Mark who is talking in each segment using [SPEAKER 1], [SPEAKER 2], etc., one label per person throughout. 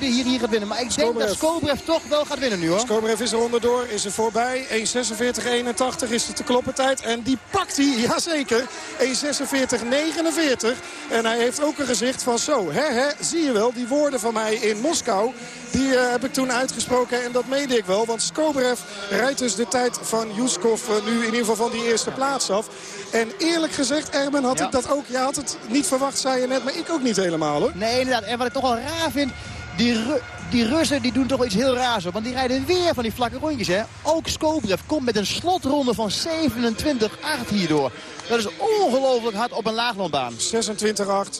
[SPEAKER 1] hier, hier gaat winnen. Maar ik denk dat Skobrev toch wel gaat winnen nu hoor.
[SPEAKER 2] Skobrev is er onderdoor, is er voorbij. 1.46.81 is het de kloppen tijd. En die pakt hij, jazeker. 1.46.49. En hij heeft ook een gezicht van zo. Hè, hè, zie je wel, die woorden van mij in Moskou. Die uh, heb ik toen uitgesproken en dat meende ik wel. Want Skobrev rijdt dus de tijd van Juskov uh, nu in ieder geval van die eerste plaats af. En eerlijk gezegd, Erben, had
[SPEAKER 1] Ja.
[SPEAKER 2] ik dat ook... Je had het niet verwacht, zei je net, maar ik ook niet helemaal hoor.
[SPEAKER 1] Nee, inderdaad. En wat ik toch wel raar vind... Die, die Russen die doen toch iets heel raars op. Want die rijden weer van die vlakke rondjes. Hè. Ook Skobrev komt met een slotronde van 27-8 hierdoor. Dat is ongelooflijk hard op een laaglandbaan.
[SPEAKER 2] 26-8,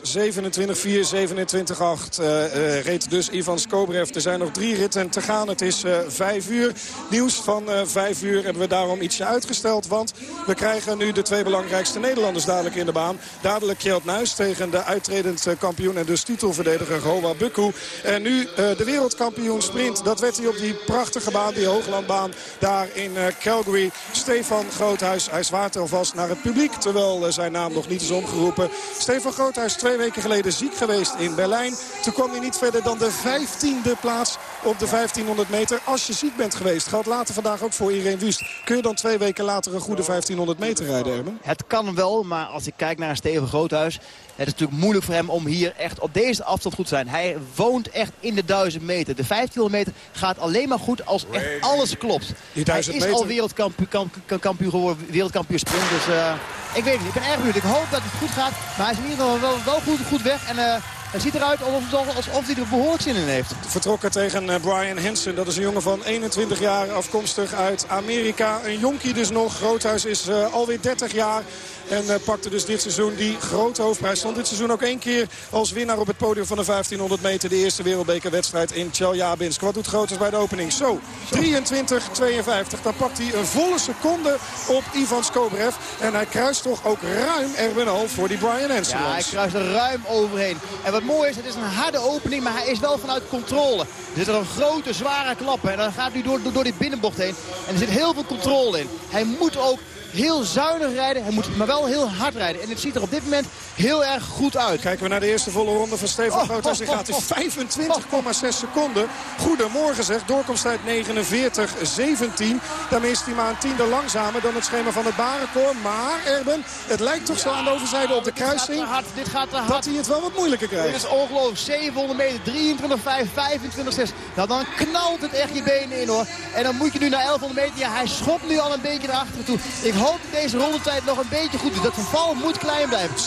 [SPEAKER 2] 27-4, 27-8 eh, eh, reed dus Ivan Skobrev. Er zijn nog drie ritten te gaan. Het is eh 5 uur. Nieuws van eh 5 uur hebben we daarom ietsje uitgesteld. Want we krijgen nu de twee belangrijkste Nederlanders dadelijk in de baan. Dadelijk Kjeld Nuis tegen de uitredend eh, kampioen en dus titelverdediger Hoa Bukku. En nu de wereldkampioen sprint. Dat werd hij op die prachtige baan, die hooglandbaan daar in Calgary. Stefan Groothuis, hij zwaart alvast naar het publiek. Terwijl eh, zijn naam nog niet is omgeroepen. Stefan Groothuis twee weken geleden ziek geweest in Berlijn. Toen kwam hij niet verder dan de 15e plaats op de 1500 meter. Als je ziek bent geweest, geldt later vandaag ook voor Irene Wust. Kun je dan twee weken later een goede 1500 meter rijden, Erben?
[SPEAKER 1] Het kan wel, maar als ik kijk naar Steven Groothuis... het is natuurlijk moeilijk voor hem om hier echt op deze afstand goed te zijn. Hij woont echt in de 1000 meter. De 1500 meter gaat alleen maar goed als echt alles klopt. Hij
[SPEAKER 2] 1000
[SPEAKER 1] is
[SPEAKER 2] meter-
[SPEAKER 1] al wereldkampioen kamp- kamp- kampioen geworden, wereldkampioen sprint. Dus eh, ik weet het niet, ik ben erg benieuwd. Ik hoop dat het goed gaat, maar hij is in ieder geval wel, wel goed, goed weg. En eh, het ziet eruit alsof, alsof hij er behoorlijk zin in heeft.
[SPEAKER 2] Vertrokken tegen eh, Brian Hansen. Dat is een jongen van 21 jaar afkomstig uit Amerika. Een jonkie dus nog. Groothuis is eh, alweer 30 jaar. En eh, pakte dus dit seizoen die grote hoofdprijs. Stond dit seizoen ook één keer als winnaar op het podium van de 1500 meter. De eerste wereldbekerwedstrijd in Chelyabinsk. Wat doet Groothuis bij de opening? Zo, 23-52. Dan pakt hij een volle seconde op Ivan Skobrev. En hij kruist toch ook ruim Erwin al voor die Brian Hansen.
[SPEAKER 1] Ja, hij kruist er ruim overheen. En wat mooi is, het is een harde opening, maar hij is wel vanuit controle. Er zit er een grote, zware klap en dan gaat hij door, door, door die binnenbocht heen. En er zit heel veel controle in. Hij moet ook heel zuinig rijden, hij moet maar wel heel hard rijden. En het ziet er op dit moment heel erg goed uit.
[SPEAKER 2] Kijken we naar de eerste volle ronde van Stefan
[SPEAKER 1] Oh,
[SPEAKER 2] Groothuis. Die
[SPEAKER 1] oh,
[SPEAKER 2] gaat in
[SPEAKER 1] oh,
[SPEAKER 2] 25,6 seconden. Goedemorgen zeg. Doorkomsttijd 49-17. Daarmee is hij maar een tiende langzamer dan het schema van het Barenkoor. Maar Erben, het lijkt toch zo aan de overzijde op de
[SPEAKER 1] Dit gaat
[SPEAKER 2] kruising...
[SPEAKER 1] hard, dit gaat te
[SPEAKER 2] dat
[SPEAKER 1] hard.
[SPEAKER 2] hij het wel wat moeilijker
[SPEAKER 1] Dit
[SPEAKER 2] krijgt.
[SPEAKER 1] is ongelooflijk. 700 meter, 23, 5, 25, 6. Nou, dan knalt het echt je benen in hoor. En dan moet je nu naar 1100 meter. Ja, hij schopt nu al een beetje naar achteren toe. Ik hoop dat deze rondetijd nog een beetje goed is. Dat verval moet klein blijven.
[SPEAKER 2] 27-2.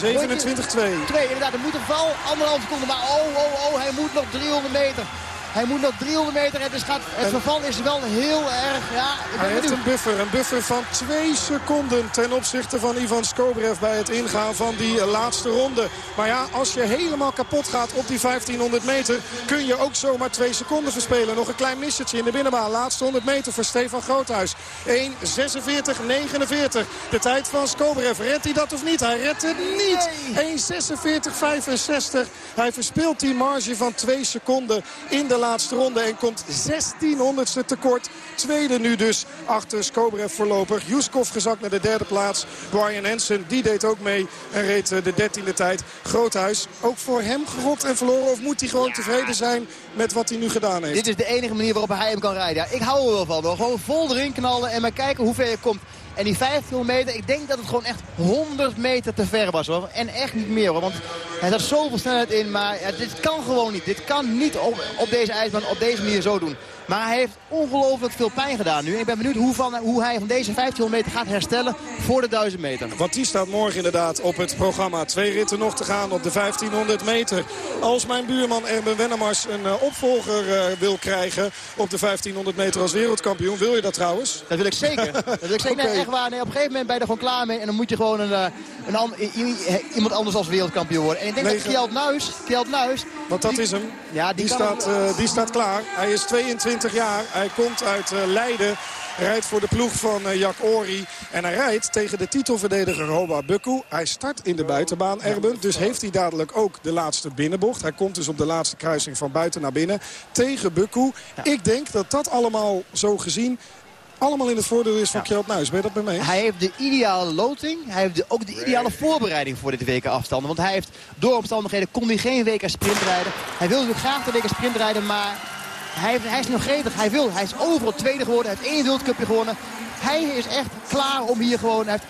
[SPEAKER 1] Twee, inderdaad. Er moet een val anderhalf seconde. Maar oh, oh, oh, hij moet nog 300 meter. Hij moet nog 300 meter. Het, is gaat, het verval is wel heel erg... Ja,
[SPEAKER 2] Hij heeft een buffer. Een buffer van twee seconden ten opzichte van Ivan Skobrev bij het ingaan van die laatste ronde. Maar ja, als je helemaal kapot gaat op die 1500 meter... kun je ook zomaar twee seconden verspelen. Nog een klein missertje in de binnenbaan. Laatste 100 meter voor Stefan Groothuis. 1.46.49. De tijd van Skobrev. Redt hij dat of niet? Hij redt het niet. 1.46.65. Hij verspeelt die marge van twee seconden in de laatste ronde. En komt 1600ste tekort. Tweede nu dus achter Skobrev voorlopig. Juskov gezakt naar de derde plaats. Brian Hansen, die deed ook mee. En reed eh, de dertiende tijd. Groothuis, ook voor hem gerokt en verloren. Of moet hij gewoon tevreden zijn met wat hij nu gedaan heeft?
[SPEAKER 1] Dit is de enige manier waarop hij hem kan rijden. Ja, ik hou er wel van. hoor. Gewoon vol erin knallen en maar kijken hoe ver je komt. En die 15 meter, ik denk dat het gewoon echt 100 meter te ver was. Hoor. En echt niet meer hoor. Want hij zat zoveel snelheid in. Maar dit kan gewoon niet. Dit kan niet op, op deze ijsbaan op deze manier zo doen. Maar hij heeft ongelooflijk veel pijn gedaan nu. Ik ben benieuwd hoe, van, hoe hij van deze 15 meter gaat herstellen voor de 1000 meter.
[SPEAKER 2] Want die staat morgen inderdaad op het programma. Twee ritten nog te gaan op de 1500 meter. Als mijn buurman Erben Wennemars een eh, opvolger eh, wil krijgen op de 1500 meter als wereldkampioen. Wil je dat trouwens?
[SPEAKER 1] Dat wil ik zeker. Dat wil ik zeker. Nee, echt waar. Nee, op een gegeven moment ben je er gewoon klaar mee. En dan moet je gewoon een, eh, een, iemand anders als wereldkampioen worden. En ik denk
[SPEAKER 2] Negen.
[SPEAKER 1] dat Kjeld Nuis, Kjeld Nuis...
[SPEAKER 2] Want dat
[SPEAKER 1] die-
[SPEAKER 2] is hem.
[SPEAKER 1] Ja,
[SPEAKER 2] die, staat,
[SPEAKER 1] hem-
[SPEAKER 2] die staat klaar. Hij is 22 jaar. Hij komt uit eh, Leiden. Rijdt voor de ploeg van eh, Jack Ori. En hij rijdt tegen de titelverdediger Hoa Bukku. Hij start in de buitenbaan, Erben. Dus heeft hij dadelijk ook de laatste binnenbocht. Hij komt dus op de laatste kruising van buiten naar binnen. Tegen Bukku. Ik denk dat dat allemaal zo gezien allemaal in het voordeel is van ja. Kjeld Nuis. Ben je dat bij mij?
[SPEAKER 1] Hij heeft de ideale loting. Hij heeft de, ook de ideale voorbereiding voor dit WK afstanden. Want hij heeft door omstandigheden kon hij geen WK sprint rijden. Hij wilde graag de WK sprint rijden, maar hij, hij, is nog gretig. Hij wil. Hij is overal tweede geworden. Hij heeft één wereldcupje gewonnen. Hij is echt klaar om hier gewoon... Heeft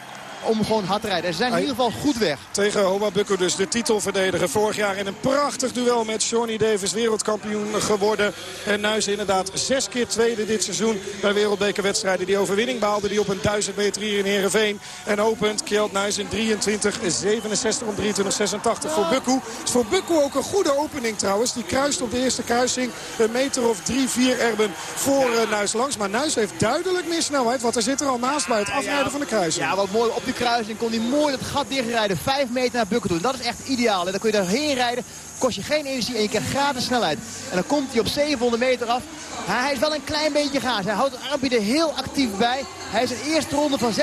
[SPEAKER 1] om gewoon hard te rijden. ze zijn in ieder geval goed weg.
[SPEAKER 2] Tegen Homa Bukko dus de titelverdediger. Vorig jaar in een prachtig duel met Johnny Davis wereldkampioen geworden. En Nuis inderdaad zes keer tweede dit seizoen bij wereldbekerwedstrijden. Die overwinning behaalde die op een 1000 meter hier in Heerenveen. En opent Kjeld Nuis in 23, 67 om 23, 86 voor Bukko. Is voor Bukko ook een goede opening trouwens. Die kruist op de eerste kruising een meter of 3, 4 erben voor uh, Nuis langs. Maar Nuis heeft duidelijk meer snelheid. Want er zit er al naast bij het afrijden van de kruising.
[SPEAKER 1] Ja, wat mooi op die kruising kon hij mooi het gat dichtrijden. Vijf meter naar Bukken toe. dat is echt ideaal. En dan kun je daarheen rijden. Kost je geen energie en je krijgt gratis snelheid. En dan komt hij op 700 meter af. Hij is wel een klein beetje gaas. Hij houdt het armpje er heel actief bij. Hij is een eerste ronde van 26-2.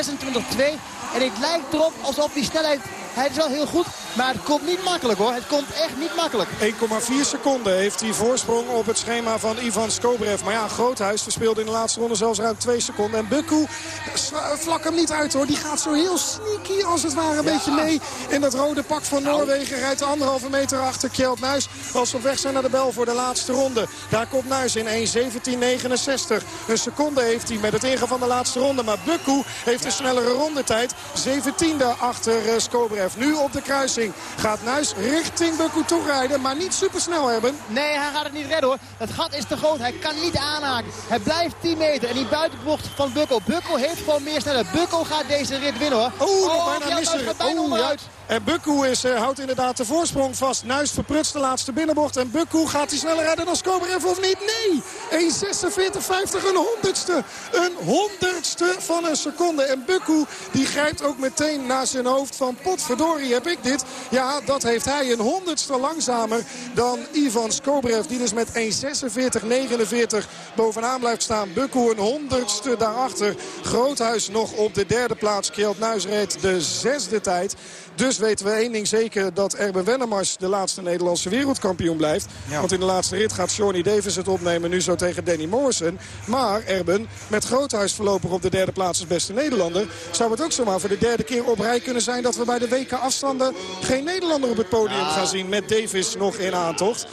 [SPEAKER 1] En het lijkt erop alsof die snelheid hij is wel heel goed, maar het komt niet makkelijk hoor. Het komt echt niet makkelijk.
[SPEAKER 2] 1,4 seconden heeft hij voorsprong op het schema van Ivan Skobrev. Maar ja, Groothuis verspeelde in de laatste ronde zelfs ruim 2 seconden. En Bukku vlak hem niet uit hoor. Die gaat zo heel sneaky als het ware een beetje mee. In dat rode pak van nou. Noorwegen rijdt anderhalve meter achter Kjeld Nuis. Als ze op weg zijn naar de bel voor de laatste ronde. Daar komt Nuis in 1.17.69. Een seconde heeft hij met het ingaan van de laatste ronde. Maar Bukku heeft een snellere rondetijd. 17e achter uh, Skobrev. Nu op de kruising gaat Nuis richting Bukku toe rijden. Maar niet super snel hebben.
[SPEAKER 1] Nee, hij gaat het niet redden hoor. Het gat is te groot. Hij kan niet aanhaken. Hij blijft 10 meter. En die buitenbocht van Bukko. Bukko heeft gewoon meer snelheid. Bukko gaat deze rit winnen hoor.
[SPEAKER 2] Oeh, oh, bijna missen. Oeh, ja. En uh, houdt inderdaad de voorsprong vast. Nuis verprutst de laatste binnenbocht. En Bukku gaat hij sneller rijden dan Skoberev of niet? Nee! 1.46.50, een honderdste. Een honderdste van een seconde. En Bukku die grijpt ook meteen naar zijn hoofd van potverdorie heb ik dit. Ja, dat heeft hij een honderdste langzamer dan Ivan Skobrev. Die dus met 1.46.49 bovenaan blijft staan. Bukku een honderdste daarachter. Groothuis nog op de derde plaats. Kjeld Nuis reed de zesde tijd. Dus weten we één ding zeker dat Erben Wennemars de laatste Nederlandse wereldkampioen blijft. Want in de laatste rit gaat Shawnee Davis het opnemen nu zo tegen Danny Morrison. Maar Erben met Groothuis voorlopig op de derde plaats als beste Nederlander. Zou het ook zomaar voor de derde keer op rij kunnen zijn dat we bij de WK afstanden geen Nederlander op het podium gaan zien. Met Davis nog in aantocht.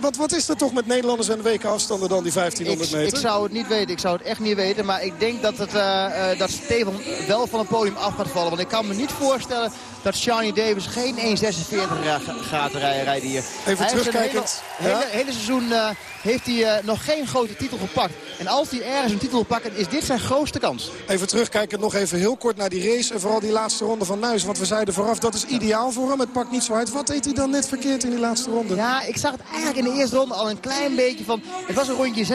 [SPEAKER 2] Wat, wat is er toch met Nederlanders en de weken afstanden dan die 1500 meter?
[SPEAKER 1] Ik zou het niet weten. Ik zou het echt niet weten. Maar ik denk dat, het, uh, dat Steven wel van het podium af gaat vallen. Want ik kan me niet voorstellen dat Shani Davis geen 1.46 gaat rijden hier.
[SPEAKER 2] Even terugkijkend.
[SPEAKER 1] Het hele, hele, seizoen uh, heeft hij uh, nog geen grote titel gepakt. En als hij ergens een titel pakt, is dit zijn grootste kans.
[SPEAKER 2] Even terugkijken nog even heel kort naar die race. En vooral die laatste ronde van Nuis. Want we zeiden vooraf, dat is ideaal voor hem. Het pakt niet zo uit. Wat deed hij dan net verkeerd in die laatste ronde?
[SPEAKER 1] Ja, ik zag het eigenlijk in de eerste ronde al een klein beetje van... Het was een rondje 26-2,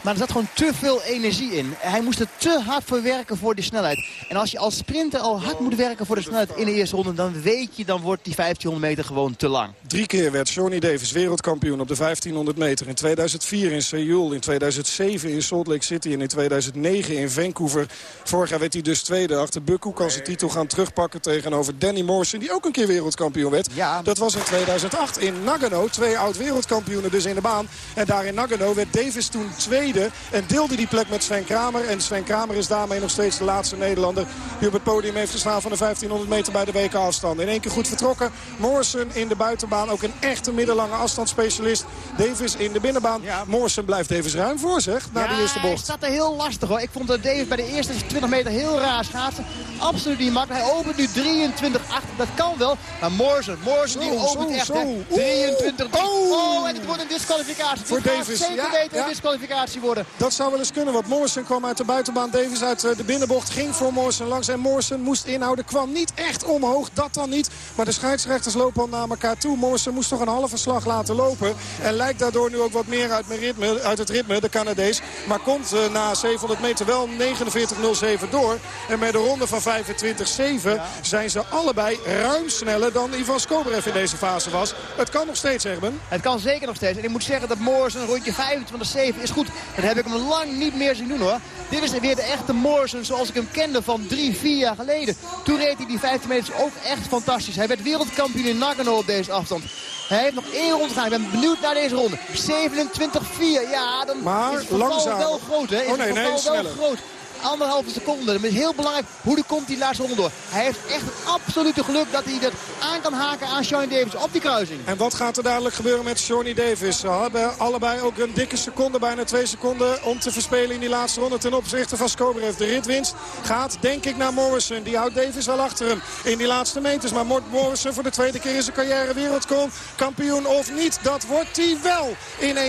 [SPEAKER 1] maar er zat gewoon te veel energie in. Hij moest er te hard voor werken voor die snelheid. En als je als sprinter al hard moet werken voor de snelheid in de eerste ronde... dan weet je, dan wordt die 1500 meter gewoon te lang.
[SPEAKER 2] Drie keer werd Johnny Davis wereldkampioen op de 1500 meter. In 2004 in Seoul, in 2007 in Salt Lake City en in 2009 in Vancouver. Vorig jaar werd hij dus tweede. Achter Bukku kan zijn titel gaan terugpakken tegenover Danny Morrison... die ook een keer wereldkampioen werd. Ja. Dat was in 2008 in Nagano. Twee oud-wereldkampioenen dus in de baan. En daar in Nagano werd Davis toen tweede en deelde die plek met Sven Kramer. En Sven Kramer is daarmee nog steeds de laatste Nederlander... die op het podium heeft gestaan van de 1500 meter bij de WK afstand. In één keer goed vertrokken. Morrison in de buitenbaan. Ook een echte middellange afstandsspecialist. Davis in de binnenbaan. Morrison blijft Davis ruim voor zich na
[SPEAKER 1] ja,
[SPEAKER 2] de eerste bocht.
[SPEAKER 1] er heel lastig hoor. Ik vond dat Davis bij de eerste 20 meter heel raar schaatsen. Absoluut niet makkelijk. Hij opent nu 23-8. Dat kan wel. Maar Morrison, Morrison die opent echt 23 oh. oh, en het wordt een disqualificatie.
[SPEAKER 2] Voor Davis.
[SPEAKER 1] Zeker ja, weten ja. een disqualificatie worden.
[SPEAKER 2] Dat zou wel eens kunnen. Want Morrison kwam uit de buitenbaan. Davis uit eh, de binnenbocht. Ging voor Morrison langs. En Morrison moest inhouden. Kwam niet echt omhoog. Dat dan niet. Maar de scheidsrechters lopen al naar elkaar toe. Morrison moest toch een halve slag laten lopen. En lijkt daardoor nu ook wat meer uit, ritme, uit het ritme. De Canadees. Maar komt uh, na 700 meter wel 49.07 door. En met de ronde van 25.7 ja. zijn ze allebei ruim sneller dan Ivan Skobrev in deze fase was. Het kan nog steeds, Erben.
[SPEAKER 1] Het kan zeker nog steeds. En ik moet zeggen dat Morrison een rondje 25.7 is goed. Dat heb ik hem lang niet meer zien doen hoor. Dit is weer de echte Morrison zoals ik hem kende van drie, vier jaar geleden. Toen reed hij die 15 meters ook echt fantastisch. Hij werd wereldkampioen in Nagano op deze afstand. Hij heeft nog één ronde gaan. Ik ben benieuwd naar deze ronde. 27-4. Ja, dan
[SPEAKER 2] maar
[SPEAKER 1] is het
[SPEAKER 2] langzaam.
[SPEAKER 1] wel groot. Hè? Is
[SPEAKER 2] oh nee,
[SPEAKER 1] wel groot anderhalve seconde. Het is heel belangrijk hoe die komt die laatste ronde door. Hij heeft echt het absolute geluk dat hij dat aan kan haken aan Shawnee Davis op die kruising.
[SPEAKER 2] En wat gaat er dadelijk gebeuren met Shawnee Davis? Ze hebben allebei ook een dikke seconde, bijna twee seconden om te verspelen in die laatste ronde ten opzichte van Skobrev. De ritwinst gaat denk ik naar Morrison. Die houdt Davis wel achter hem in die laatste meters. Maar Morrison voor de tweede keer in zijn carrière wereldkampioen of niet? Dat wordt hij wel in 1.46.44.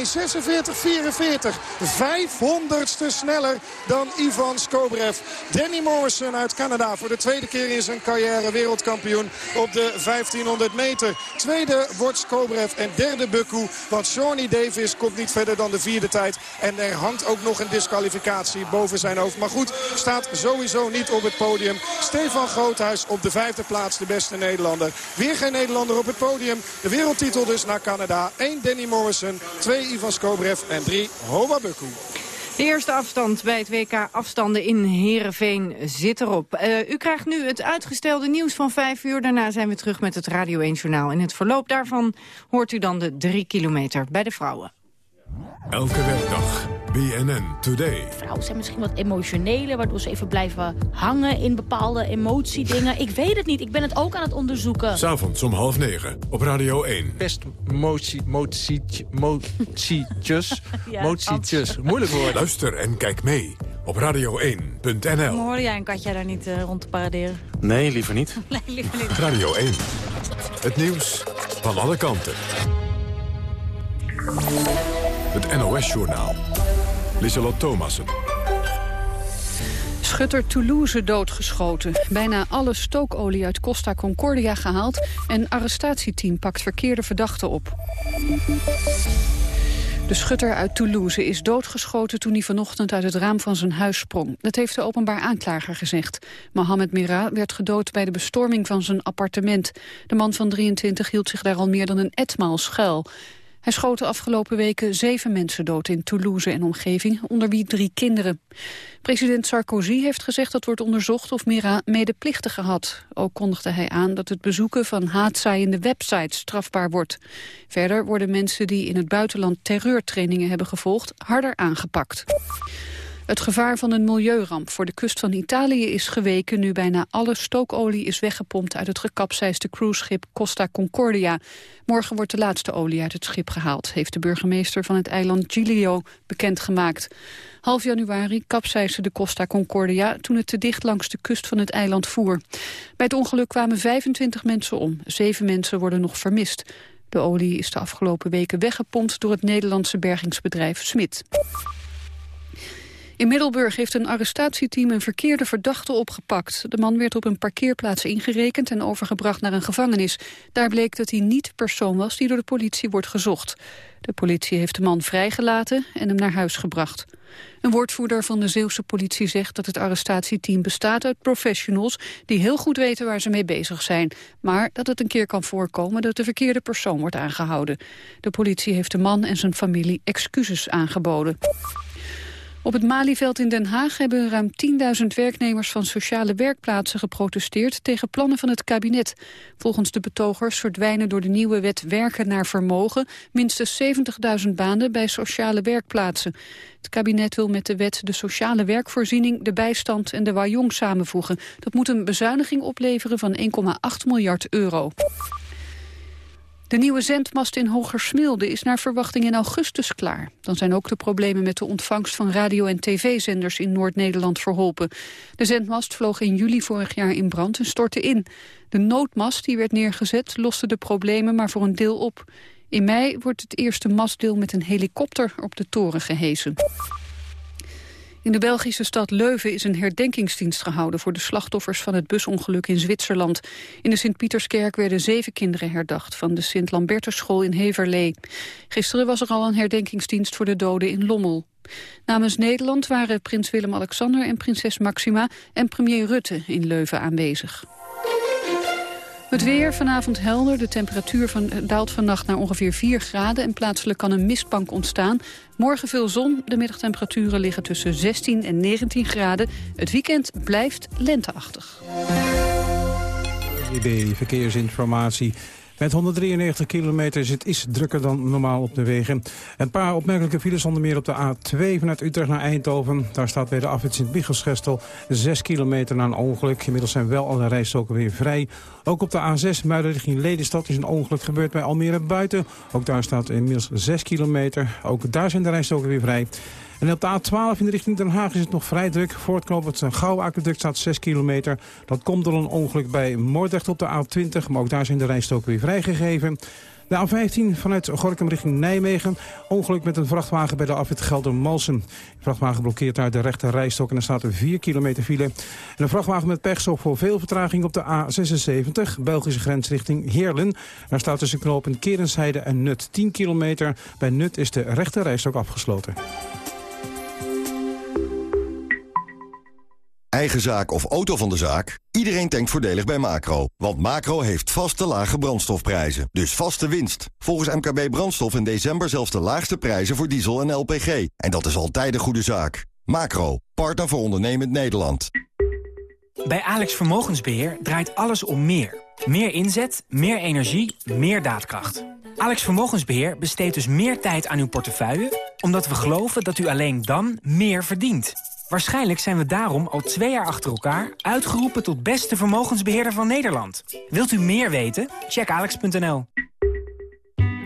[SPEAKER 2] 500ste sneller dan Ivan Skobrev. Danny Morrison uit Canada voor de tweede keer in zijn carrière wereldkampioen op de 1500 meter. Tweede wordt Skobrev en derde Bukku. Want Shawnee Davis komt niet verder dan de vierde tijd. En er hangt ook nog een disqualificatie boven zijn hoofd. Maar goed, staat sowieso niet op het podium. Stefan Groothuis op de vijfde plaats, de beste Nederlander. Weer geen Nederlander op het podium. De wereldtitel dus naar Canada. 1 Danny Morrison, 2 Ivan Skobrev en 3 Hova Bukku.
[SPEAKER 3] De eerste afstand bij het WK afstanden in Heerenveen zit erop. Uh, u krijgt nu het uitgestelde nieuws van 5 uur. Daarna zijn we terug met het Radio 1 Journaal. In het verloop daarvan hoort u dan de 3 kilometer bij de vrouwen.
[SPEAKER 4] Elke werkdag. BNN Today.
[SPEAKER 5] Vrouwen zijn misschien wat emotioneler, waardoor ze even blijven hangen in bepaalde emotiedingen. Ik weet het niet, ik ben het ook aan het onderzoeken.
[SPEAKER 4] S'avonds om half negen op Radio 1.
[SPEAKER 6] Best motie, motie, motietjes, ja, motietjes, moeilijk woord.
[SPEAKER 4] Luister en kijk mee op radio1.nl.
[SPEAKER 7] Hoorde jij een katje daar niet uh, rond te paraderen?
[SPEAKER 6] Nee, liever niet.
[SPEAKER 7] nee, liever niet.
[SPEAKER 4] Radio 1. Het nieuws van alle kanten. Het NOS-journaal. Lieselot Thomassen.
[SPEAKER 8] Schutter Toulouse doodgeschoten. Bijna alle stookolie uit Costa Concordia gehaald... en arrestatieteam pakt verkeerde verdachten op. De schutter uit Toulouse is doodgeschoten toen hij vanochtend uit het raam van zijn huis sprong. Dat heeft de openbaar aanklager gezegd. Mohamed Mira werd gedood bij de bestorming van zijn appartement. De man van 23 hield zich daar al meer dan een etmaal schuil. Hij schoot de afgelopen weken zeven mensen dood in Toulouse en omgeving, onder wie drie kinderen. President Sarkozy heeft gezegd dat wordt onderzocht of Mira medeplichtigen had. Ook kondigde hij aan dat het bezoeken van haatzaaiende websites strafbaar wordt. Verder worden mensen die in het buitenland terreurtrainingen hebben gevolgd harder aangepakt. Het gevaar van een milieuramp voor de kust van Italië is geweken... nu bijna alle stookolie is weggepompt uit het gekapseisde cruiseschip Costa Concordia. Morgen wordt de laatste olie uit het schip gehaald... heeft de burgemeester van het eiland Giglio bekendgemaakt. Half januari kapseisde de Costa Concordia toen het te dicht langs de kust van het eiland voer. Bij het ongeluk kwamen 25 mensen om. Zeven mensen worden nog vermist. De olie is de afgelopen weken weggepompt door het Nederlandse bergingsbedrijf Smit. In Middelburg heeft een arrestatieteam een verkeerde verdachte opgepakt. De man werd op een parkeerplaats ingerekend en overgebracht naar een gevangenis. Daar bleek dat hij niet de persoon was die door de politie wordt gezocht. De politie heeft de man vrijgelaten en hem naar huis gebracht. Een woordvoerder van de Zeeuwse politie zegt dat het arrestatieteam bestaat uit professionals die heel goed weten waar ze mee bezig zijn. Maar dat het een keer kan voorkomen dat de verkeerde persoon wordt aangehouden. De politie heeft de man en zijn familie excuses aangeboden. Op het Malieveld in Den Haag hebben ruim 10.000 werknemers van sociale werkplaatsen geprotesteerd tegen plannen van het kabinet. Volgens de betogers verdwijnen door de nieuwe wet werken naar vermogen minstens 70.000 banen bij sociale werkplaatsen. Het kabinet wil met de wet de sociale werkvoorziening, de bijstand en de Wajong samenvoegen. Dat moet een bezuiniging opleveren van 1,8 miljard euro. De nieuwe zendmast in Hogersmilde is naar verwachting in augustus klaar. Dan zijn ook de problemen met de ontvangst van radio- en tv-zenders in Noord-Nederland verholpen. De zendmast vloog in juli vorig jaar in brand en stortte in. De noodmast die werd neergezet loste de problemen maar voor een deel op. In mei wordt het eerste mastdeel met een helikopter op de toren gehesen. In de Belgische stad Leuven is een herdenkingsdienst gehouden voor de slachtoffers van het busongeluk in Zwitserland. In de Sint-Pieterskerk werden zeven kinderen herdacht van de Sint-Lambertusschool in Heverlee. Gisteren was er al een herdenkingsdienst voor de doden in Lommel. Namens Nederland waren prins Willem-Alexander en prinses Maxima en premier Rutte in Leuven aanwezig. Het weer vanavond helder. De temperatuur van, daalt vannacht naar ongeveer 4 graden... en plaatselijk kan een mistbank ontstaan. Morgen veel zon. De middagtemperaturen liggen tussen 16 en 19 graden. Het weekend blijft lenteachtig.
[SPEAKER 9] EB Verkeersinformatie. Met 193 kilometer is het iets drukker dan normaal op de wegen. Een paar opmerkelijke files onder meer op de A2 vanuit Utrecht naar Eindhoven. Daar staat bij de afwit Sint-Biggelsgestel 6 kilometer na een ongeluk. Inmiddels zijn wel alle rijstroken weer vrij. Ook op de A6 Muiden richting Lelystad is een ongeluk gebeurd bij Almere Buiten. Ook daar staat inmiddels 6 kilometer. Ook daar zijn de rijstroken weer vrij. En op de A12 in de richting Den Haag is het nog vrij druk. Voor het Gouwe Aqueduct staat 6 kilometer. Dat komt door een ongeluk bij Moordrecht op de A20. Maar ook daar zijn de rijstoken weer vrijgegeven. De A15 vanuit Gorkum richting Nijmegen. Ongeluk met een vrachtwagen bij de afwit Gelder-Malsen. De vrachtwagen blokkeert daar de rechte rijstok en er staat een 4 kilometer file. En een vrachtwagen met pech zorgt voor veel vertraging op de A76. Belgische grens richting Heerlen. Daar staat tussen knopen Kerensheide en Nut 10 kilometer. Bij Nut is de rechte rijstok afgesloten.
[SPEAKER 10] Eigen zaak of auto van de zaak? Iedereen denkt voordelig bij Macro. Want Macro heeft vaste lage brandstofprijzen. Dus vaste winst. Volgens MKB Brandstof in december zelfs de laagste prijzen voor diesel en LPG. En dat is altijd een goede zaak. Macro, partner voor ondernemend Nederland.
[SPEAKER 11] Bij Alex Vermogensbeheer draait alles om meer. Meer inzet, meer energie, meer daadkracht. Alex Vermogensbeheer besteedt dus meer tijd aan uw portefeuille... omdat we geloven dat u alleen dan meer verdient. Waarschijnlijk zijn we daarom al twee jaar achter elkaar... uitgeroepen tot beste vermogensbeheerder van Nederland. Wilt u meer weten? Check alex.nl.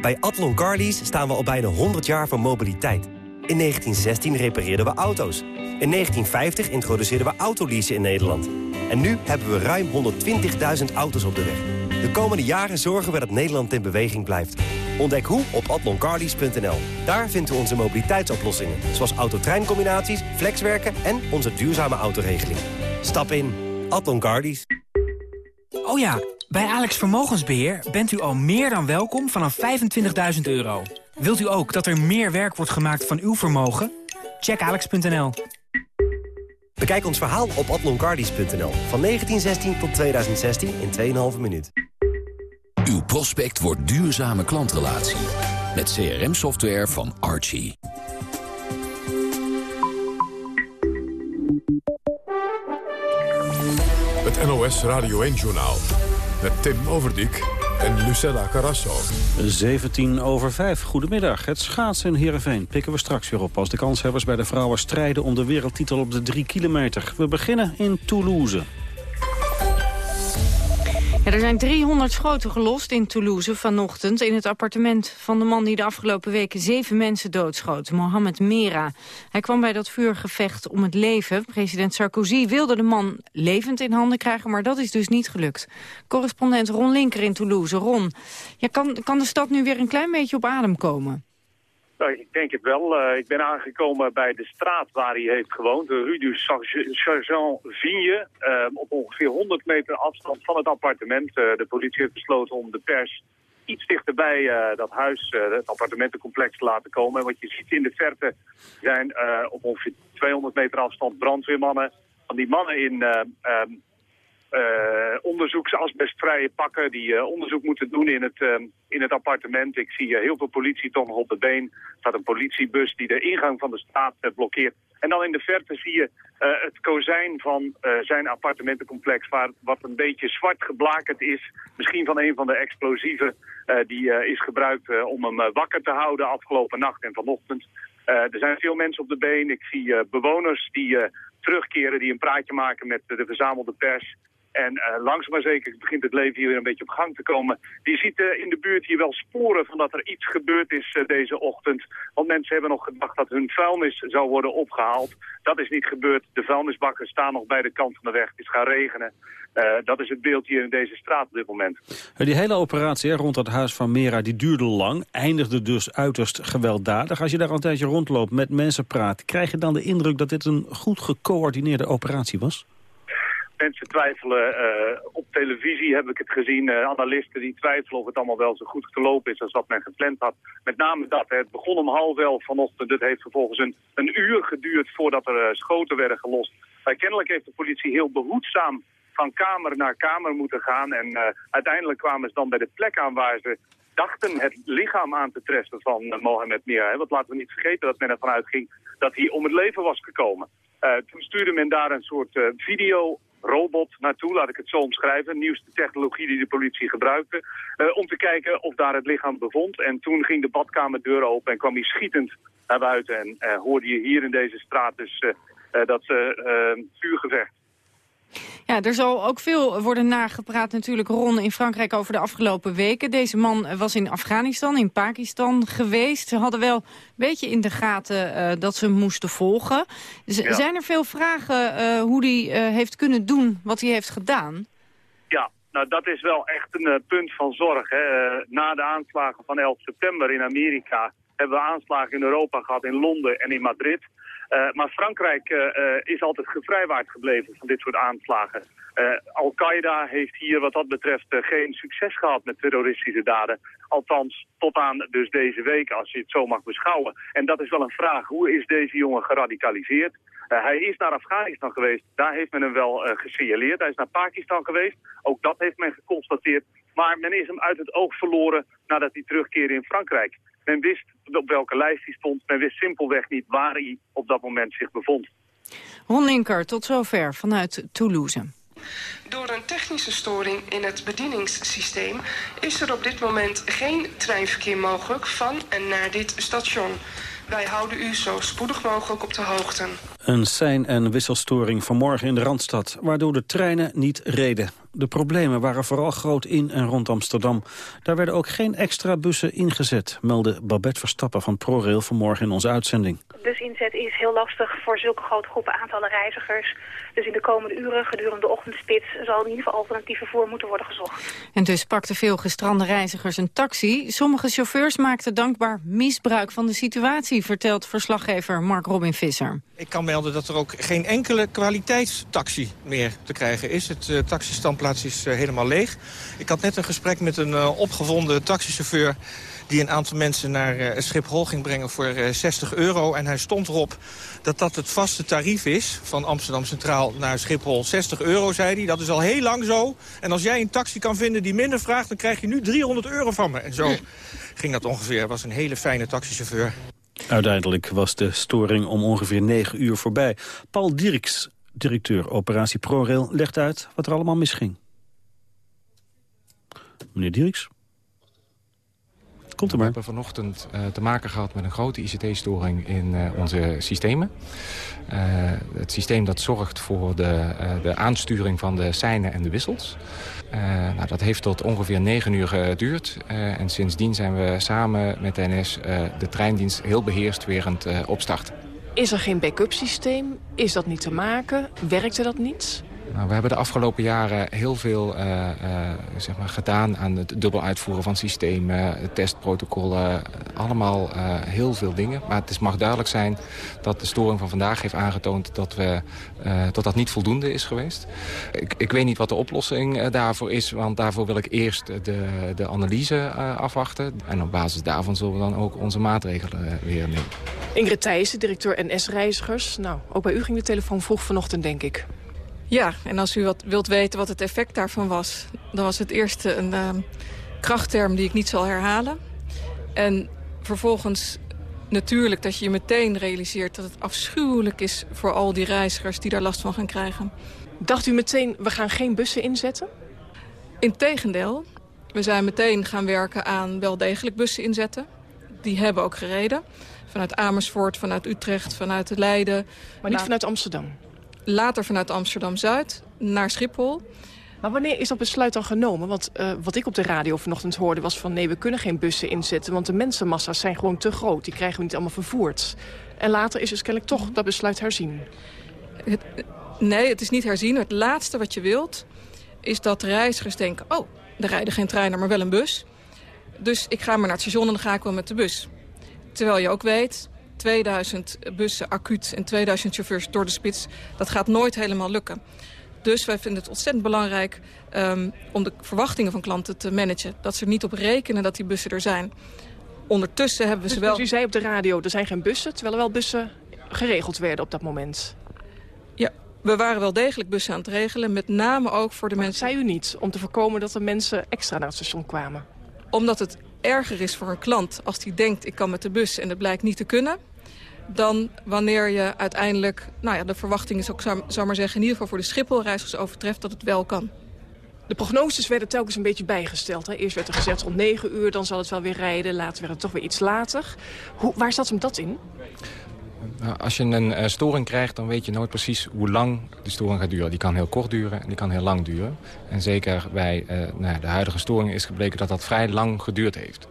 [SPEAKER 12] Bij Atlon Carlies staan we al bijna 100 jaar van mobiliteit. In 1916 repareerden we auto's. In 1950 introduceerden we autoleasen in Nederland. En nu hebben we ruim 120.000 auto's op de weg. De komende jaren zorgen we dat Nederland in beweging blijft. Ontdek hoe op atloncarlies.nl. Daar vindt u onze mobiliteitsoplossingen. Zoals autotreincombinaties, flexwerken en onze duurzame autoregeling. Stap in. Atlon
[SPEAKER 11] Oh ja, bij Alex Vermogensbeheer bent u al meer dan welkom vanaf 25.000 euro. Wilt u ook dat er meer werk wordt gemaakt van uw vermogen? Check alex.nl.
[SPEAKER 12] Bekijk ons verhaal op atloncardies.nl. Van 1916 tot 2016 in 2,5 minuut.
[SPEAKER 13] Uw prospect wordt duurzame klantrelatie. Met CRM-software van Archie.
[SPEAKER 4] Het NOS Radio 1-journaal. Met Tim Overdijk en Lucella Carrasso.
[SPEAKER 14] 17 over 5. Goedemiddag. Het schaatsen in Heerenveen pikken we straks weer op... als de kanshebbers bij de vrouwen strijden om de wereldtitel op de 3 kilometer. We beginnen in Toulouse
[SPEAKER 3] er zijn 300 schoten gelost in Toulouse vanochtend... in het appartement van de man die de afgelopen weken zeven mensen doodschoot, Mohamed Mera. Hij kwam bij dat vuurgevecht om het leven. President Sarkozy wilde de man levend in handen krijgen, maar dat is dus niet gelukt. Correspondent Ron Linker in Toulouse. Ron, ja, kan, kan de stad nu weer een klein beetje op adem komen?
[SPEAKER 15] Nou, ik denk het wel. Uh, ik ben aangekomen bij de straat waar hij heeft gewoond, de Rue du Sergent Vigne. Uh, op ongeveer 100 meter afstand van het appartement. Uh, de politie heeft besloten om de pers iets dichterbij dat huis, het appartementencomplex te laten komen. En wat je ziet in de verte zijn op ongeveer 200 meter afstand brandweermannen. Van die mannen in um, uh, onderzoeksasbestvrije pakken die uh, onderzoek moeten doen in het, uh, in het appartement. Ik zie heel veel politie toch nog op de been. Er staat een politiebus die de ingang van de straat blokkeert. En dan in de verte zie je het kozijn van zijn appartementencomplex... Waar, wat een beetje zwart geblakerd is. Misschien van een van de explosieven die is gebruikt om hem wakker te houden afgelopen nacht en vanochtend. er zijn veel mensen op de been. Ik zie bewoners die terugkeren, die een praatje maken met de verzamelde pers. En uh, langzaam maar zeker begint het leven hier weer een beetje op gang te komen. Je ziet uh, in de buurt hier wel sporen van dat er iets gebeurd is uh, deze ochtend. Want mensen hebben nog gedacht dat hun vuilnis zou worden opgehaald. Dat is niet gebeurd. De vuilnisbakken staan nog bij de kant van de weg. Het is gaan regenen. dat is het beeld hier in deze straat op dit moment.
[SPEAKER 14] Die hele operatie rond het huis van Mera die duurde lang. Eindigde dus uiterst gewelddadig. Als je daar een tijdje rondloopt met mensen praat... krijg je dan de indruk dat dit een goed gecoördineerde operatie was?
[SPEAKER 15] Mensen twijfelen, uh, op televisie heb ik het gezien, uh, analisten die twijfelen of het allemaal wel zo goed gelopen is als wat men gepland had. Met name dat, het begon om half elf vanochtend, het heeft vervolgens een, een uur geduurd voordat er uh, schoten werden gelost. kennelijk heeft de politie heel behoedzaam van kamer naar kamer moeten gaan en uiteindelijk kwamen ze dan bij de plek aan waar ze dachten het lichaam aan te treffen van Mohamed Mira. Want laten we niet vergeten dat men ervan uitging dat hij om het leven was gekomen. toen stuurde men daar een soort video robot naartoe, laat ik het zo omschrijven. Nieuwste technologie die de politie gebruikte. om te kijken of daar het lichaam bevond. En toen ging de badkamerdeur open en kwam hij schietend naar buiten. En hoorde je hier in deze straat dus dat vuurgevecht.
[SPEAKER 3] Ja, er zal ook veel worden nagepraat natuurlijk, Ron, in Frankrijk over de afgelopen weken. Deze man was in Afghanistan, in Pakistan geweest. Ze hadden wel een beetje in de gaten uh, dat ze hem moesten volgen. Zijn er veel vragen uh, hoe hij uh, heeft kunnen doen wat hij heeft gedaan?
[SPEAKER 15] Ja, nou dat is wel echt een punt van zorg. Hè. na de aanslagen van 11 september in Amerika hebben we aanslagen in Europa gehad, in Londen en in Madrid. Uh, maar Frankrijk uh, is altijd gevrijwaard gebleven van dit soort aanslagen. Al-Qaeda heeft hier wat dat betreft geen succes gehad met terroristische daden. Althans, tot aan dus deze week, als je het zo mag beschouwen. En dat is wel een vraag. Hoe is deze jongen geradicaliseerd? hij is naar Afghanistan geweest. Daar heeft men hem wel gesignaleerd. Hij is naar Pakistan geweest. Ook dat heeft men geconstateerd. Maar men is hem uit het oog verloren nadat hij terugkeerde in Frankrijk. Men wist op welke lijst hij stond. Men wist simpelweg niet waar hij op dat moment zich bevond.
[SPEAKER 3] Ron Linker, tot zover vanuit Toulouse.
[SPEAKER 16] Door een technische storing in het bedieningssysteem is er op dit moment geen treinverkeer mogelijk van en naar dit station. Wij houden u zo spoedig mogelijk op de hoogte.
[SPEAKER 14] Een sein- en wisselstoring vanmorgen in de Randstad... waardoor de treinen niet reden. De problemen waren vooral groot in en rond Amsterdam. Daar werden ook geen extra bussen ingezet... meldde Babette Verstappen van ProRail vanmorgen in onze uitzending.
[SPEAKER 17] Businzet is heel lastig voor zulke grote groepen aantallen reizigers. Dus in de komende uren, gedurende de ochtendspits... zal in ieder geval alternatief vervoer moeten worden gezocht.
[SPEAKER 3] En dus pakten veel gestrande reizigers een taxi. Sommige chauffeurs maakten dankbaar misbruik van de situatie... vertelt verslaggever Mark Robin Visser.
[SPEAKER 18] Ik kan melden dat er ook geen enkele kwaliteitstaxi meer te krijgen is. Het uh, taxistandplaats is uh, helemaal leeg. Ik had net een gesprek met een uh, opgewonden taxichauffeur die een aantal mensen naar uh, Schiphol ging brengen voor uh, 60 euro. En hij stond erop dat dat het vaste tarief is van Amsterdam Centraal naar Schiphol. 60 euro, zei hij. Dat is al heel lang zo. En als jij een taxi kan vinden die minder vraagt, dan krijg je nu 300 euro van me. En zo ging dat ongeveer. Hij was een hele fijne taxichauffeur.
[SPEAKER 14] Uiteindelijk was de storing om ongeveer 9 uur voorbij. Paul Dirks, directeur operatie ProRail, legt uit wat er allemaal misging. Meneer Dirks? Komt er maar.
[SPEAKER 19] We hebben vanochtend uh, te maken gehad met een grote ICT-storing in uh, onze systemen. Uh, het systeem dat zorgt voor de, de aansturing van de seinen en de wissels. nou, dat heeft tot ongeveer 9 uur geduurd. en sindsdien zijn we samen met de NS de treindienst heel beheerst weer aan het opstarten.
[SPEAKER 20] Is er geen backup systeem? Is dat niet te maken? Werkte dat niet?
[SPEAKER 19] Nou, we hebben de afgelopen jaren heel veel uh, uh, zeg maar gedaan aan het dubbel uitvoeren van systemen, testprotocollen, allemaal uh, heel veel dingen. Maar het mag duidelijk zijn dat de storing van vandaag heeft aangetoond dat, we, dat dat niet voldoende is geweest. Ik, ik weet niet wat de oplossing daarvoor is, want daarvoor wil ik eerst de, de analyse afwachten. En op basis daarvan zullen we dan ook onze maatregelen weer nemen.
[SPEAKER 20] Ingrid Thijssen, directeur NS-reizigers. Nou, ook bij u ging de telefoon vroeg vanochtend, denk ik.
[SPEAKER 21] Ja, en als u wat wilt weten wat het effect daarvan was... dan was het eerste een uh, krachtterm die ik niet zal herhalen. En vervolgens natuurlijk dat je je meteen realiseert... dat het afschuwelijk is voor al die reizigers die daar last van gaan krijgen.
[SPEAKER 20] Dacht u meteen, we gaan geen bussen inzetten?
[SPEAKER 21] Integendeel, we zijn meteen gaan werken aan wel degelijk bussen inzetten. Die hebben ook gereden. Vanuit Amersfoort, vanuit Utrecht, vanuit Leiden.
[SPEAKER 20] Maar niet vanuit Amsterdam?
[SPEAKER 21] Later vanuit Amsterdam-Zuid naar Schiphol.
[SPEAKER 20] Maar wanneer is dat besluit dan genomen? Want uh, wat ik op de radio vanochtend hoorde was van... nee, we kunnen geen bussen inzetten, want de mensenmassa's zijn gewoon te groot. Die krijgen we niet allemaal vervoerd. En later is dus kennelijk toch dat besluit herzien.
[SPEAKER 21] Het, nee, het is niet herzien. Het laatste wat je wilt is dat reizigers denken... oh, er rijden geen treinen, maar wel een bus. Dus ik ga maar naar het station en dan ga ik wel met de bus. Terwijl je ook weet, 2000 bussen acuut en 2000 chauffeurs door de spits. Dat gaat nooit helemaal lukken. Dus wij vinden het ontzettend belangrijk um, om de verwachtingen van klanten te managen. Dat ze er niet op rekenen dat die bussen er zijn. Ondertussen hebben we
[SPEAKER 20] dus,
[SPEAKER 21] ze wel...
[SPEAKER 20] Dus u zei op de radio, er zijn geen bussen, terwijl er wel bussen geregeld werden op dat moment.
[SPEAKER 21] Ja, we waren wel degelijk bussen aan het regelen, met name ook voor de
[SPEAKER 20] maar
[SPEAKER 21] mensen...
[SPEAKER 20] zei u niet, om te voorkomen dat er mensen extra naar het station kwamen?
[SPEAKER 21] Omdat het erger is voor een klant als die denkt... ik kan met de bus en dat blijkt niet te kunnen... dan wanneer je uiteindelijk... nou ja, de verwachting is ook, zou, maar zeggen... in ieder geval voor de Schiphol-reizigers overtreft dat het wel kan.
[SPEAKER 20] De prognoses werden telkens een beetje bijgesteld. Hè. Eerst werd er gezegd rond 9 uur, dan zal het wel weer rijden. Later werd het toch weer iets later. Hoe, waar zat hem dat in?
[SPEAKER 19] Nou, als je een uh, storing krijgt, dan weet je nooit precies hoe lang de storing gaat duren. Die kan heel kort duren en die kan heel lang duren. En zeker bij uh, nou, de huidige storing is gebleken dat dat vrij lang geduurd heeft.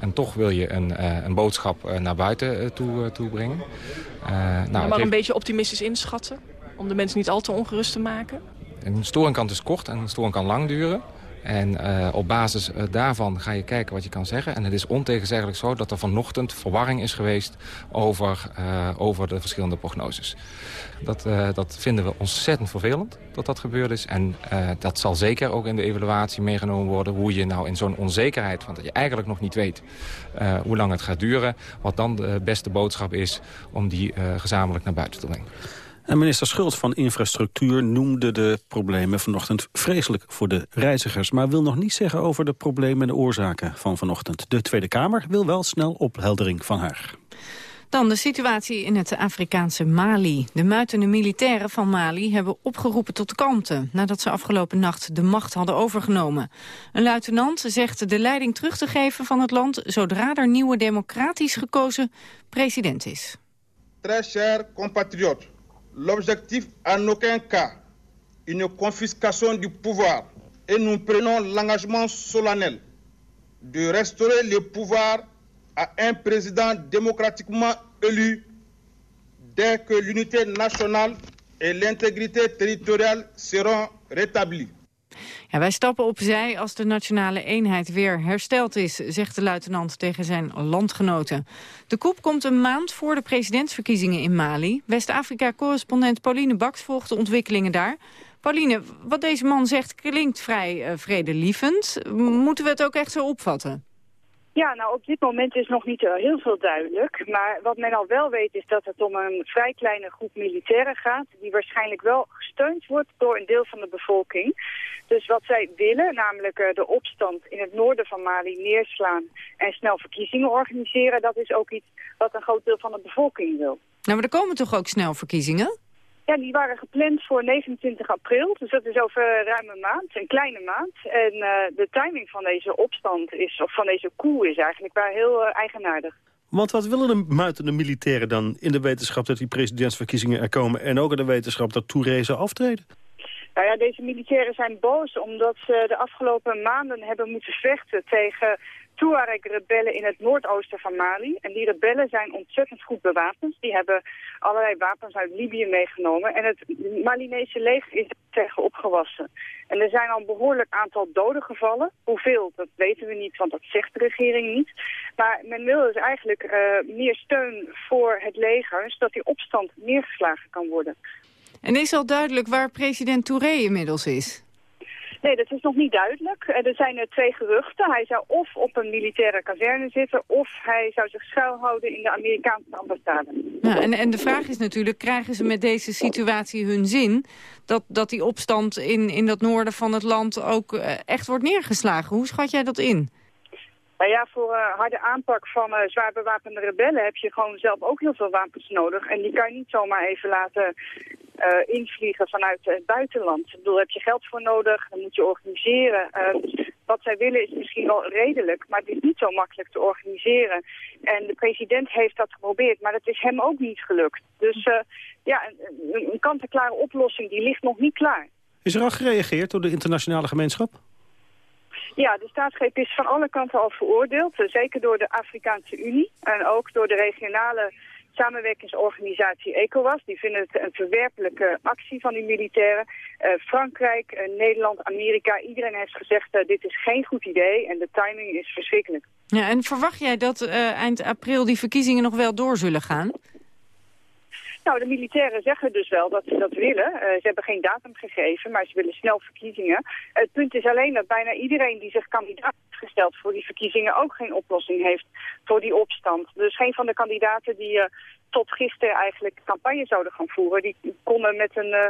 [SPEAKER 19] En toch wil je een, uh, een boodschap naar buiten toe, toe brengen.
[SPEAKER 20] nou, maar heeft... een beetje optimistisch inschatten? Om de mensen niet al te ongerust te maken?
[SPEAKER 19] Een storing kan dus kort en een storing kan lang duren. En uh, op basis uh, daarvan ga je kijken wat je kan zeggen. En het is ontegenzeggelijk zo dat er vanochtend verwarring is geweest over, uh, over de verschillende prognoses. Dat, dat vinden we ontzettend vervelend dat dat gebeurd is. En dat zal zeker ook in de evaluatie meegenomen worden... hoe je nou in zo'n onzekerheid, want dat je eigenlijk nog niet weet hoe lang het gaat duren... wat dan de beste boodschap is om die gezamenlijk naar buiten te brengen.
[SPEAKER 14] En minister Schultz van Infrastructuur noemde de problemen vanochtend vreselijk voor de reizigers. Maar wil nog niet zeggen over de problemen en de oorzaken van vanochtend. De Tweede Kamer wil wel snel opheldering van haar.
[SPEAKER 3] Dan de situatie in het Afrikaanse Mali. De muitende militairen van Mali hebben opgeroepen tot kalmte... nadat ze afgelopen nacht de macht hadden overgenomen. Een luitenant zegt de leiding terug te geven van het land... zodra er nieuwe democratisch gekozen president is.
[SPEAKER 22] Très cher compatriotes l'objectif en aucun cas une confiscation du pouvoir et nous prenons l'engagement solennel de restaurer le pouvoir à un président démocratiquement élu dès que l'unité nationale et l'intégrité territoriale seront rétablies.
[SPEAKER 3] Ja, wij stappen opzij als de nationale eenheid weer hersteld is, zegt de luitenant tegen zijn landgenoten. De koep komt een maand voor de presidentsverkiezingen in Mali. West-Afrika-correspondent Pauline Baks volgt de ontwikkelingen daar. Pauline, wat deze man zegt klinkt vrij uh, vredelievend. Moeten we het ook echt zo opvatten?
[SPEAKER 23] Ja, nou op dit moment is nog niet heel veel duidelijk. Maar wat men al wel weet is dat het om een vrij kleine groep militairen gaat... die waarschijnlijk wel gesteund wordt door een deel van de bevolking. Dus wat zij willen, namelijk eh, de opstand in het noorden van Mali neerslaan... en snel verkiezingen organiseren, dat is ook iets wat een groot deel van de bevolking wil.
[SPEAKER 3] Nou, maar er komen toch ook snel verkiezingen?
[SPEAKER 23] Ja, die waren gepland voor 29 april, dus dat is over ruim een maand, een kleine maand. En uh, de timing van deze opstand is, of van deze coup is eigenlijk wel heel uh, eigenaardig.
[SPEAKER 14] Want wat willen de muitende militairen dan in de wetenschap dat die presidentsverkiezingen er komen... en ook in de wetenschap dat Touré zou aftreden?
[SPEAKER 23] Nou ja, deze militairen zijn boos omdat ze de afgelopen maanden hebben moeten vechten tegen Tuareg-rebellen in het noordoosten van Mali. En die rebellen zijn ontzettend goed bewapend. Die hebben allerlei wapens uit Libië meegenomen. En het Malinese leger is tegen opgewassen. En er zijn al een behoorlijk aantal doden gevallen. Hoeveel, dat weten we niet, want dat zegt de regering niet. Maar men wil dus eigenlijk uh, meer steun voor het leger... zodat die opstand neergeslagen kan worden.
[SPEAKER 3] En is al duidelijk waar president Touré inmiddels is?
[SPEAKER 23] Nee, dat is nog niet duidelijk. Er zijn er twee geruchten. Hij zou of op een militaire kazerne zitten... of hij zou zich schuilhouden in de Amerikaanse ambassade.
[SPEAKER 3] Ja, en, en de vraag is natuurlijk, krijgen ze met deze situatie hun zin... dat, dat die opstand in, in dat noorden van het land ook eh, echt wordt neergeslagen? Hoe schat jij dat in?
[SPEAKER 23] Nou ja, voor uh, harde aanpak van uh, zwaar bewapende rebellen heb je gewoon zelf ook heel veel wapens nodig. En die kan je niet zomaar even laten uh, invliegen vanuit het buitenland. Ik bedoel, heb je geld voor nodig, dan moet je organiseren. wat zij willen is misschien wel redelijk, maar het is niet zo makkelijk te organiseren. En de president heeft dat geprobeerd, maar dat is hem ook niet gelukt. Dus ja, een, een kant-en-klare oplossing die ligt nog niet klaar.
[SPEAKER 14] Is er al gereageerd door de internationale gemeenschap?
[SPEAKER 23] Ja, de staatsgreep is van alle kanten al veroordeeld. Eh, zeker door de Afrikaanse Unie en ook door de regionale samenwerkingsorganisatie ECOWAS. Die vinden het een verwerpelijke actie van die militairen. Uh, Frankrijk, uh, Nederland, Amerika, iedereen heeft gezegd... Uh, dit is geen goed idee en de timing is verschrikkelijk.
[SPEAKER 3] Ja, en verwacht jij dat eind april die verkiezingen nog wel door zullen gaan?
[SPEAKER 23] Nou, de militairen zeggen dus wel dat ze dat willen. Uh, ze hebben geen datum gegeven, maar ze willen snel verkiezingen. Het punt is alleen dat bijna iedereen die zich kandidaat heeft gesteld voor die verkiezingen ook geen oplossing heeft voor die opstand. Dus geen van de kandidaten die uh, tot gisteren eigenlijk campagne zouden gaan voeren, die konden met een... Uh,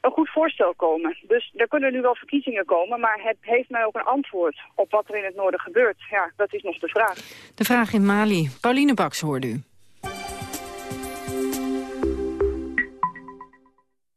[SPEAKER 23] een goed voorstel komen. Dus er kunnen nu wel verkiezingen komen, maar het heeft mij ook een antwoord op wat er in het noorden gebeurt. Ja, dat is nog de vraag.
[SPEAKER 3] De vraag in Mali. Pauline Baks hoorde u.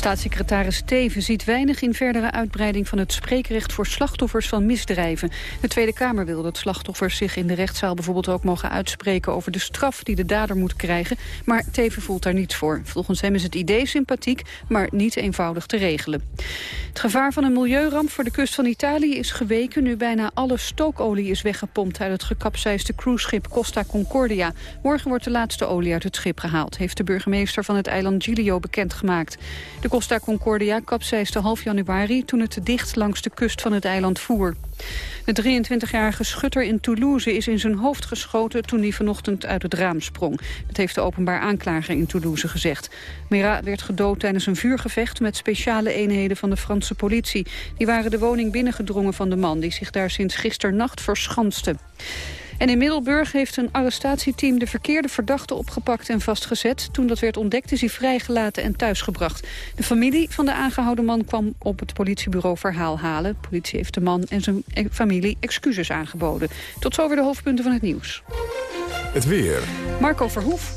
[SPEAKER 8] Staatssecretaris Teven ziet weinig in verdere uitbreiding van het spreekrecht voor slachtoffers van misdrijven. De Tweede Kamer wil dat slachtoffers zich in de rechtszaal bijvoorbeeld ook mogen uitspreken over de straf die de dader moet krijgen. Maar Teven voelt daar niets voor. Volgens hem is het idee sympathiek, maar niet eenvoudig te regelen. Het gevaar van een milieuramp voor de kust van Italië is geweken nu bijna alle stookolie is weggepompt uit het gekapseisde cruiseschip Costa Concordia. Morgen wordt de laatste olie uit het schip gehaald, heeft de burgemeester van het eiland Giglio bekendgemaakt. Costa Concordia kapseisde half januari toen het te dicht langs de kust van het eiland voer. De 23-jarige schutter in Toulouse is in zijn hoofd geschoten toen hij vanochtend uit het raam sprong. Dat heeft de openbaar aanklager in Toulouse gezegd. Mera werd gedood tijdens een vuurgevecht met speciale eenheden van de Franse politie. Die waren de woning binnengedrongen van de man die zich daar sinds gisternacht verschanste. En in Middelburg heeft een arrestatieteam de verkeerde verdachte opgepakt en vastgezet. Toen dat werd ontdekt is hij vrijgelaten en thuisgebracht. De familie van de aangehouden man kwam op het politiebureau verhaal halen. De politie heeft de man en zijn familie excuses aangeboden. Tot zover de hoofdpunten van het nieuws.
[SPEAKER 4] Het weer.
[SPEAKER 8] Marco Verhoef.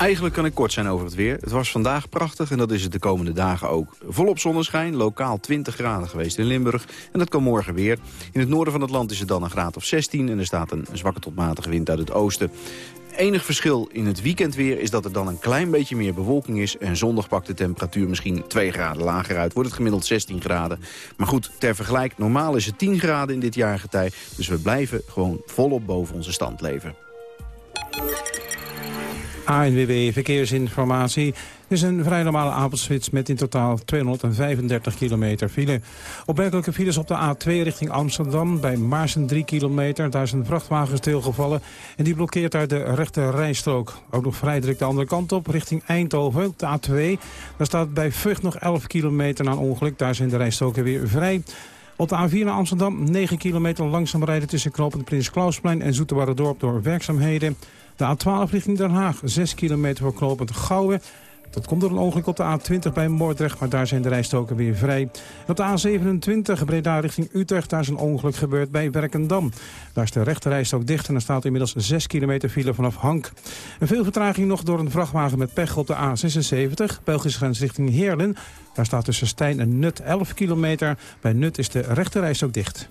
[SPEAKER 24] Eigenlijk kan ik kort zijn over het weer. Het was vandaag prachtig en dat is het de komende dagen ook. Volop zonneschijn, lokaal 20 graden geweest in Limburg. En dat kan morgen weer. In het noorden van het land is het dan een graad of 16... en er staat een zwakke tot matige wind uit het oosten. Enig verschil in het weekendweer is dat er dan een klein beetje meer bewolking is... en zondag pakt de temperatuur misschien 2 graden lager uit. Wordt het gemiddeld 16 graden. Maar goed, ter vergelijk, normaal is het 10 graden in dit jaargetij. Dus we blijven gewoon volop boven onze stand leven.
[SPEAKER 9] ANWB Verkeersinformatie. Het is een vrij normale avondspits met in totaal 235 kilometer file. Opmerkelijke files op de A2 richting Amsterdam. Bij Maarsen 3 kilometer. Daar is een vrachtwagen stilgevallen. En die blokkeert daar de rechte rijstrook. Ook nog vrij druk de andere kant op richting Eindhoven. De A2. Daar staat bij Vught nog 11 kilometer na ongeluk. Daar zijn de rijstroken weer vrij. Op de A4 naar Amsterdam 9 kilometer langzaam rijden tussen knooppunt Prins Klausplein en Dorp door werkzaamheden. De A12 richting Den Haag, 6 kilometer voor knooppunt Gouwen. Dat komt door een ongeluk op de A20 bij Moordrecht, maar daar zijn de rijstoken weer vrij. op de A27 Breda richting Utrecht, daar is een ongeluk gebeurd bij Werkendam. Daar is de rechte rijstok dicht en er staat inmiddels 6 kilometer file vanaf Hank. En veel vertraging nog door een vrachtwagen met pech op de A76, Belgische grens richting Heerlen. Daar staat tussen Stijn en Nut 11 kilometer. Bij Nut is de rechte rijstok dicht.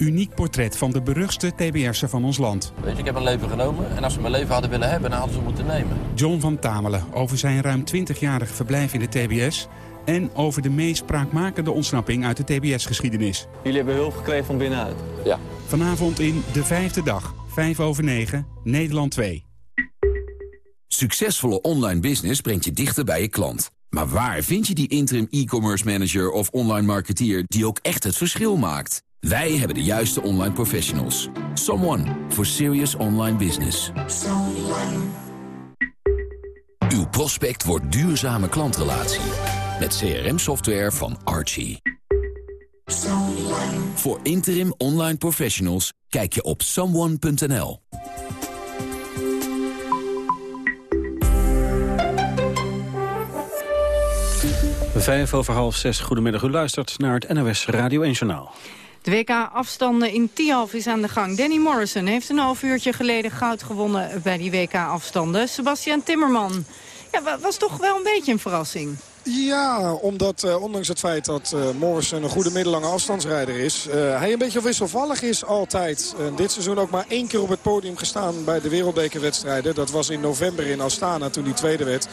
[SPEAKER 25] Uniek portret van de beruchtste TBS'er van ons land.
[SPEAKER 26] Weet je, ik heb een leven genomen en als ze mijn leven hadden willen hebben, dan hadden ze moeten nemen.
[SPEAKER 25] John van Tamelen over zijn ruim 20-jarig verblijf in de TBS... en over de meest spraakmakende ontsnapping uit de TBS-geschiedenis.
[SPEAKER 27] Jullie hebben hulp gekregen van binnenuit?
[SPEAKER 26] Ja.
[SPEAKER 25] Vanavond in De Vijfde Dag.
[SPEAKER 28] 5 over 9, Nederland 2.
[SPEAKER 29] Succesvolle online business brengt je dichter bij je klant. Maar waar vind je die interim e-commerce manager of online marketeer die ook echt het verschil maakt? Wij hebben de juiste online professionals. Someone for serious online business. Uw prospect wordt duurzame klantrelatie. Met CRM-software van Archie. Voor interim online professionals kijk je op someone.nl.
[SPEAKER 14] Vijf over half zes, goedemiddag. U luistert naar het NOS Radio 1 Journaal.
[SPEAKER 3] De WK-afstanden in Tialf is aan de gang. Danny Morrison heeft een half uurtje geleden goud gewonnen bij die WK-afstanden. Sebastian Timmerman. Ja, was toch wel een beetje een verrassing.
[SPEAKER 2] Ja, omdat uh, ondanks het feit dat uh, Morrison een goede middellange afstandsrijder is... Uh, hij een beetje wisselvallig is altijd. dit seizoen ook maar één keer op het podium gestaan bij de wereldbekerwedstrijden. Dat was in november in Astana toen hij tweede werd.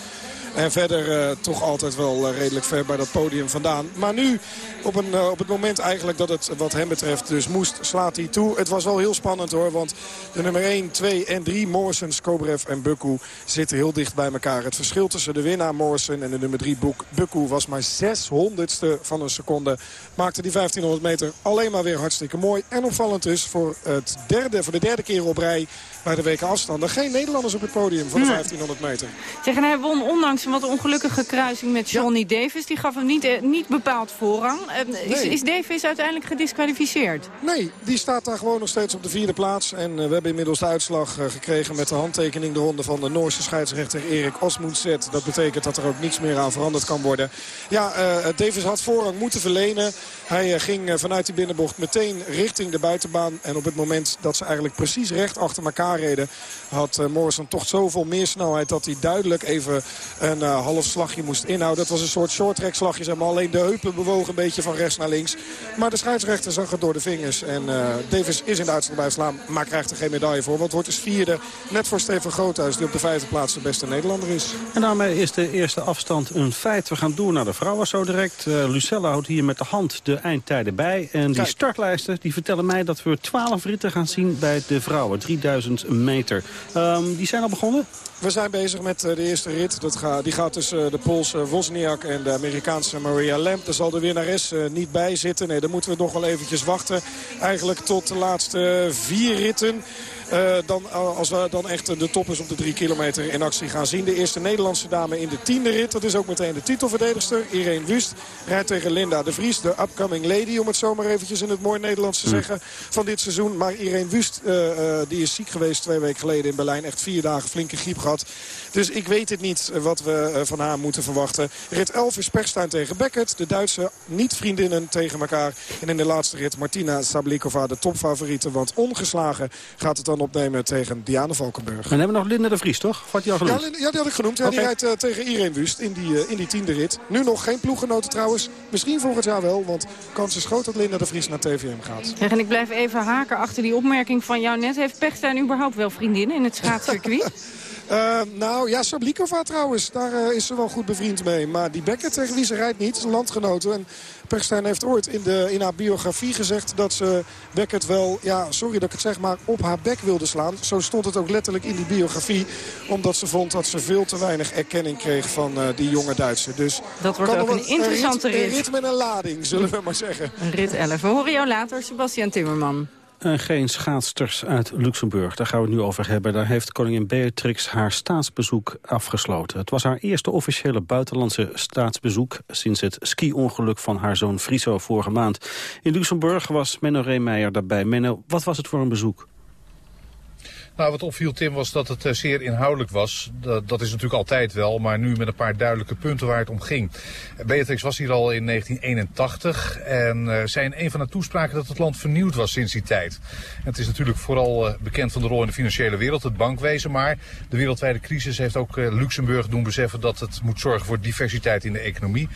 [SPEAKER 2] En verder uh, toch altijd wel uh, redelijk ver bij dat podium vandaan. Maar nu, op, een, uh, op het moment eigenlijk dat het wat hem betreft dus moest, slaat hij toe. Het was wel heel spannend hoor, want de nummer 1, 2 en 3, Morrison, Skobrev en Bukku, zitten heel dicht bij elkaar. Het verschil tussen de winnaar Morrison en de nummer 3, Bukku, was maar 600ste van een seconde. Maakte die 1500 meter alleen maar weer hartstikke mooi. En opvallend dus voor, het derde, voor de derde keer op rij bij de weken afstanden. Geen Nederlanders op het podium van de 1500 meter.
[SPEAKER 3] Zeg, en hij won ondanks een wat ongelukkige kruising met Johnny Davis. Die gaf hem niet, eh, niet bepaald voorrang. Uh, is, is, Davis uiteindelijk gedisqualificeerd?
[SPEAKER 2] Nee, die staat daar gewoon nog steeds op de vierde plaats. En uh, we hebben inmiddels de uitslag gekregen met de handtekening de ronde van de Noorse scheidsrechter Erik Osmundset. Dat betekent dat er ook niets meer aan veranderd kan worden. Ja, Davis had voorrang moeten verlenen. Hij ging vanuit die binnenbocht meteen richting de buitenbaan. En op het moment dat ze eigenlijk precies recht achter elkaar reden... had Morrison toch zoveel meer snelheid dat hij duidelijk even een uh, half slagje moest inhouden. Dat was een soort short track slagje. Zeg maar. Alleen de heupen bewogen een beetje van rechts naar links. Maar de scheidsrechter zag het door de vingers. En uh, Davis is in de uitslag bij slaan, maar krijgt er geen medaille voor. Want wordt dus vierde, net voor Steven Groothuis... die op de vijfde plaats de beste Nederlander is.
[SPEAKER 14] En daarmee is de eerste afstand een feit. We gaan door naar de vrouwen zo direct. Uh, Lucella houdt hier met de hand de eindtijden bij. En die Kijk. startlijsten die vertellen mij dat we 12 ritten gaan zien bij de vrouwen. 3000 meter. Um, die zijn al begonnen?
[SPEAKER 2] We zijn bezig met de eerste rit. Dat gaat, die gaat tussen de Poolse Wozniak en de Amerikaanse Maria Lamp. Daar zal de winnares niet bij zitten. Nee, dan moeten we nog wel eventjes wachten. Eigenlijk tot de laatste vier ritten. Uh, dan, als we dan echt de toppers op de drie kilometer in actie gaan zien. De eerste Nederlandse dame in de tiende rit. Dat is ook meteen de titelverdedigster. Irene Wust rijdt tegen Linda de Vries. De upcoming lady, om het zomaar eventjes in het mooi Nederlands te zeggen, van dit seizoen. Maar Irene Wust, uh, die is ziek geweest twee weken geleden in Berlijn. Echt vier dagen flinke griep gehad. Dus ik weet het niet wat we van haar moeten verwachten. Rit 11 is Pechstein tegen Beckett. De Duitse niet-vriendinnen tegen elkaar. En in de laatste rit Martina Sablikova, de topfavoriete. Want ongeslagen gaat het dan opnemen tegen Diana Valkenburg.
[SPEAKER 14] En hebben we nog Linda de Vries, toch? Wat die al genoemd?
[SPEAKER 2] Ja, ja, die had ik genoemd. Ja, okay. Die rijdt uh, tegen Irene Wust in die, uh, in die tiende rit. Nu nog geen ploeggenoten trouwens. Misschien volgend jaar wel, want kans is groot dat Linda de Vries naar TVM gaat.
[SPEAKER 3] Zeg, en ik blijf even haken achter die opmerking van jou net. Heeft Pechstein überhaupt wel vriendinnen in het schaatscircuit?
[SPEAKER 2] Uh, nou ja, Sablikova trouwens, daar uh, is ze wel goed bevriend mee. Maar die Becker tegen wie ze rijdt niet, is een landgenote. En Perstijn heeft ooit in, de, in haar biografie gezegd dat ze Beckett wel, ja, sorry dat ik het zeg, maar op haar bek wilde slaan. Zo stond het ook letterlijk in die biografie. Omdat ze vond dat ze veel te weinig erkenning kreeg van uh, die jonge Duitse. Dus
[SPEAKER 3] dat wordt ook een interessante
[SPEAKER 2] rit.
[SPEAKER 3] rit.
[SPEAKER 2] Een rit met een lading, zullen we maar zeggen.
[SPEAKER 3] Een rit 11. We horen jou later, Sebastian Timmerman.
[SPEAKER 14] En geen schaatsters uit Luxemburg, daar gaan we het nu over hebben. Daar heeft koningin Beatrix haar staatsbezoek afgesloten. Het was haar eerste officiële buitenlandse staatsbezoek... sinds het ski-ongeluk van haar zoon Friso vorige maand. In Luxemburg was Menno Reemeijer daarbij. Menno, wat was het voor een bezoek?
[SPEAKER 30] Nou, wat opviel Tim was dat het zeer inhoudelijk was. Dat, is natuurlijk altijd wel, maar nu met een paar duidelijke punten waar het om ging. Beatrix was hier al in 1981 en uh, zei in een van de toespraken dat het land vernieuwd was sinds die tijd. Het is natuurlijk vooral uh, bekend van de rol in de financiële wereld, het bankwezen. Maar de wereldwijde crisis heeft ook Luxemburg doen beseffen dat het moet zorgen voor diversiteit in de economie.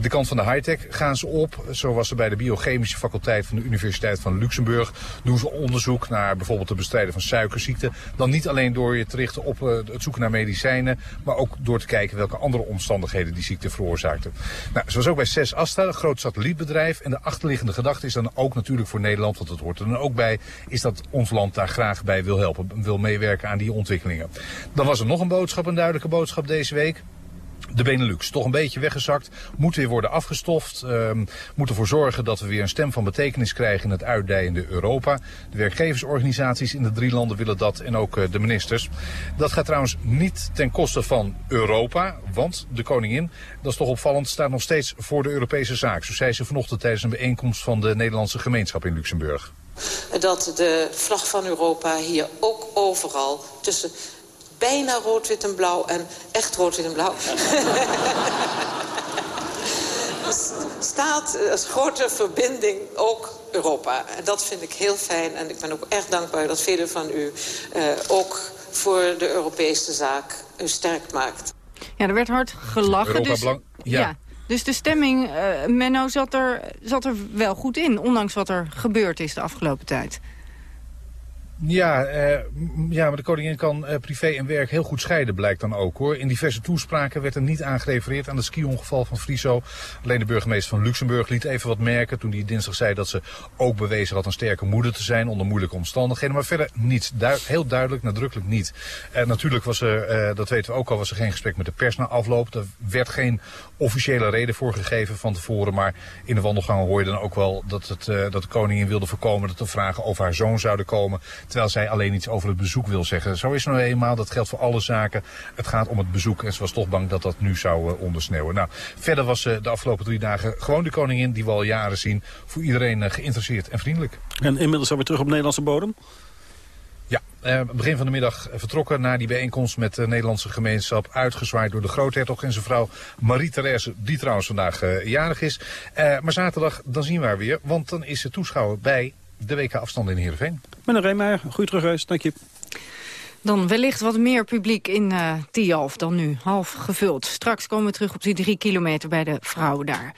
[SPEAKER 30] De kant van de high-tech gaan ze op. Zo was ze bij de biochemische faculteit van de Universiteit van Luxemburg. Doen ze onderzoek naar bijvoorbeeld het bestrijden van suikerziekte Dan niet alleen door je te richten op het zoeken naar medicijnen, maar ook door te kijken welke andere omstandigheden die ziekte veroorzaakte. Nou, zoals ook bij CES Asta, een groot satellietbedrijf. En de achterliggende gedachte is dan ook natuurlijk voor Nederland, want het hoort er dan ook bij, is dat ons land daar graag bij wil helpen, wil meewerken aan die ontwikkelingen. Dan was er nog een boodschap, een duidelijke boodschap deze week. De Benelux, toch een beetje weggezakt, moet weer worden afgestoft. Um, moet ervoor zorgen dat we weer een stem van betekenis krijgen in het uitdijende Europa. De werkgeversorganisaties in de drie landen willen dat en ook uh, de ministers. Dat gaat trouwens niet ten koste van Europa, want de koningin, dat is toch opvallend, staat nog steeds voor de Europese zaak. Zo zei ze vanochtend tijdens een bijeenkomst van de Nederlandse gemeenschap in Luxemburg.
[SPEAKER 31] Dat de vlag van Europa hier ook overal tussen bijna rood, wit en blauw en echt rood, wit en blauw. staat als grote verbinding ook Europa. En dat vind ik heel fijn en ik ben ook erg dankbaar dat velen van u uh, ook voor de Europese zaak u sterk maakt.
[SPEAKER 3] Ja, er werd hard gelachen.
[SPEAKER 30] Europa
[SPEAKER 3] dus,
[SPEAKER 30] ja.
[SPEAKER 3] ja. Dus de stemming, uh, Menno, zat er, zat er wel goed in, ondanks wat er gebeurd is de afgelopen tijd.
[SPEAKER 30] Ja, eh, ja, maar de koningin kan eh, privé en werk heel goed scheiden, blijkt dan ook hoor. In diverse toespraken werd er niet aan gerefereerd aan het ski-ongeval van Friso. Alleen de burgemeester van Luxemburg liet even wat merken toen hij dinsdag zei dat ze ook bewezen had een sterke moeder te zijn onder moeilijke omstandigheden. Maar verder niet. Du heel duidelijk, nadrukkelijk niet. En natuurlijk was er, eh, dat weten we ook al, was er geen gesprek met de pers na afloop. Er werd geen officiële reden voor gegeven van tevoren. Maar in de wandelgangen hoor je dan ook wel dat, het, dat de koningin wilde voorkomen dat er vragen over haar zoon zouden komen. Terwijl zij alleen iets over het bezoek wil zeggen. Zo is het nou eenmaal, dat geldt voor alle zaken. Het gaat om het bezoek en ze was toch bang dat dat nu zou uh, ondersneeuwen. Nou, verder was uh, de afgelopen drie dagen gewoon de koningin die we al jaren zien. Voor iedereen geïnteresseerd en vriendelijk.
[SPEAKER 14] En inmiddels alweer terug op Nederlandse bodem?
[SPEAKER 30] Ja, eh, begin van de middag vertrokken naar die bijeenkomst met de Nederlandse gemeenschap. Uitgezwaaid door de groothertog en zijn vrouw Marie-Therese, die trouwens vandaag uh, jarig is. Uh, maar zaterdag, dan zien we haar weer, want dan is ze toeschouwer bij de WK afstand in Heerenveen.
[SPEAKER 14] Meneer Reemeyer, goeie terugreis, dank je.
[SPEAKER 3] Dan wellicht wat meer publiek in uh, Tialf dan nu, half gevuld. Straks komen we terug op die drie kilometer bij de vrouwen daar.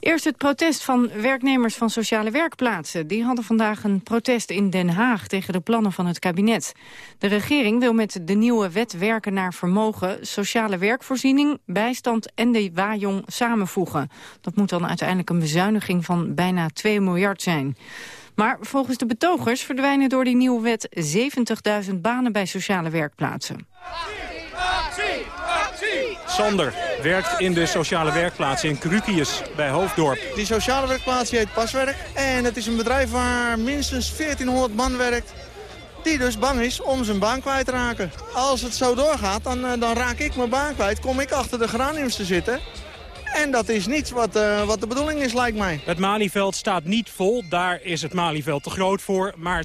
[SPEAKER 3] Eerst het protest van werknemers van sociale werkplaatsen. Die hadden vandaag een protest in Den Haag tegen de plannen van het kabinet. De regering wil met de nieuwe wet werken naar vermogen... sociale werkvoorziening, bijstand en de waaijong samenvoegen. Dat moet dan uiteindelijk een bezuiniging van bijna 2 miljard zijn. Maar volgens de betogers verdwijnen door die nieuwe wet 70.000 banen bij sociale werkplaatsen.
[SPEAKER 32] Sander werkt in de sociale werkplaats in Krukius bij Hoofddorp.
[SPEAKER 33] Die sociale werkplaats heet Paswerk. En het is een bedrijf waar minstens 1400 man werkt die dus bang is om zijn baan kwijt te raken. Als het zo doorgaat, dan, dan raak ik mijn baan kwijt. Kom ik achter de geraniums te zitten. En dat is niet wat, uh, wat de bedoeling is, lijkt mij.
[SPEAKER 32] Het Malieveld staat niet vol. Daar is het Malieveld te groot voor. Maar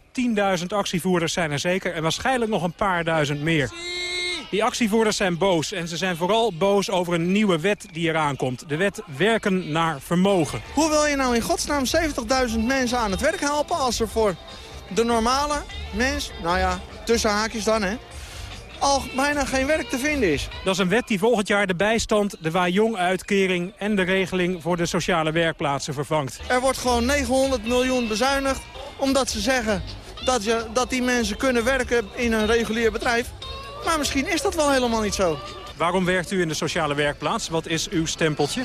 [SPEAKER 32] 10.000 actievoerders zijn er zeker. En waarschijnlijk nog een paar duizend meer. Die actievoerders zijn boos. En ze zijn vooral boos over een nieuwe wet die eraan komt. De wet werken naar vermogen.
[SPEAKER 33] Hoe wil je nou in godsnaam 70.000 mensen aan het werk helpen... als er voor de normale mens, nou ja, tussen haakjes dan, hè al bijna geen werk te vinden is.
[SPEAKER 32] Dat is een wet die volgend jaar de bijstand, de Wajong-uitkering... en de regeling voor de sociale werkplaatsen vervangt.
[SPEAKER 33] Er wordt gewoon 900 miljoen bezuinigd omdat ze zeggen dat, je, dat die mensen kunnen werken in een regulier bedrijf. Maar misschien is dat wel helemaal niet zo.
[SPEAKER 32] Waarom werkt u in de sociale werkplaats? Wat is uw stempeltje?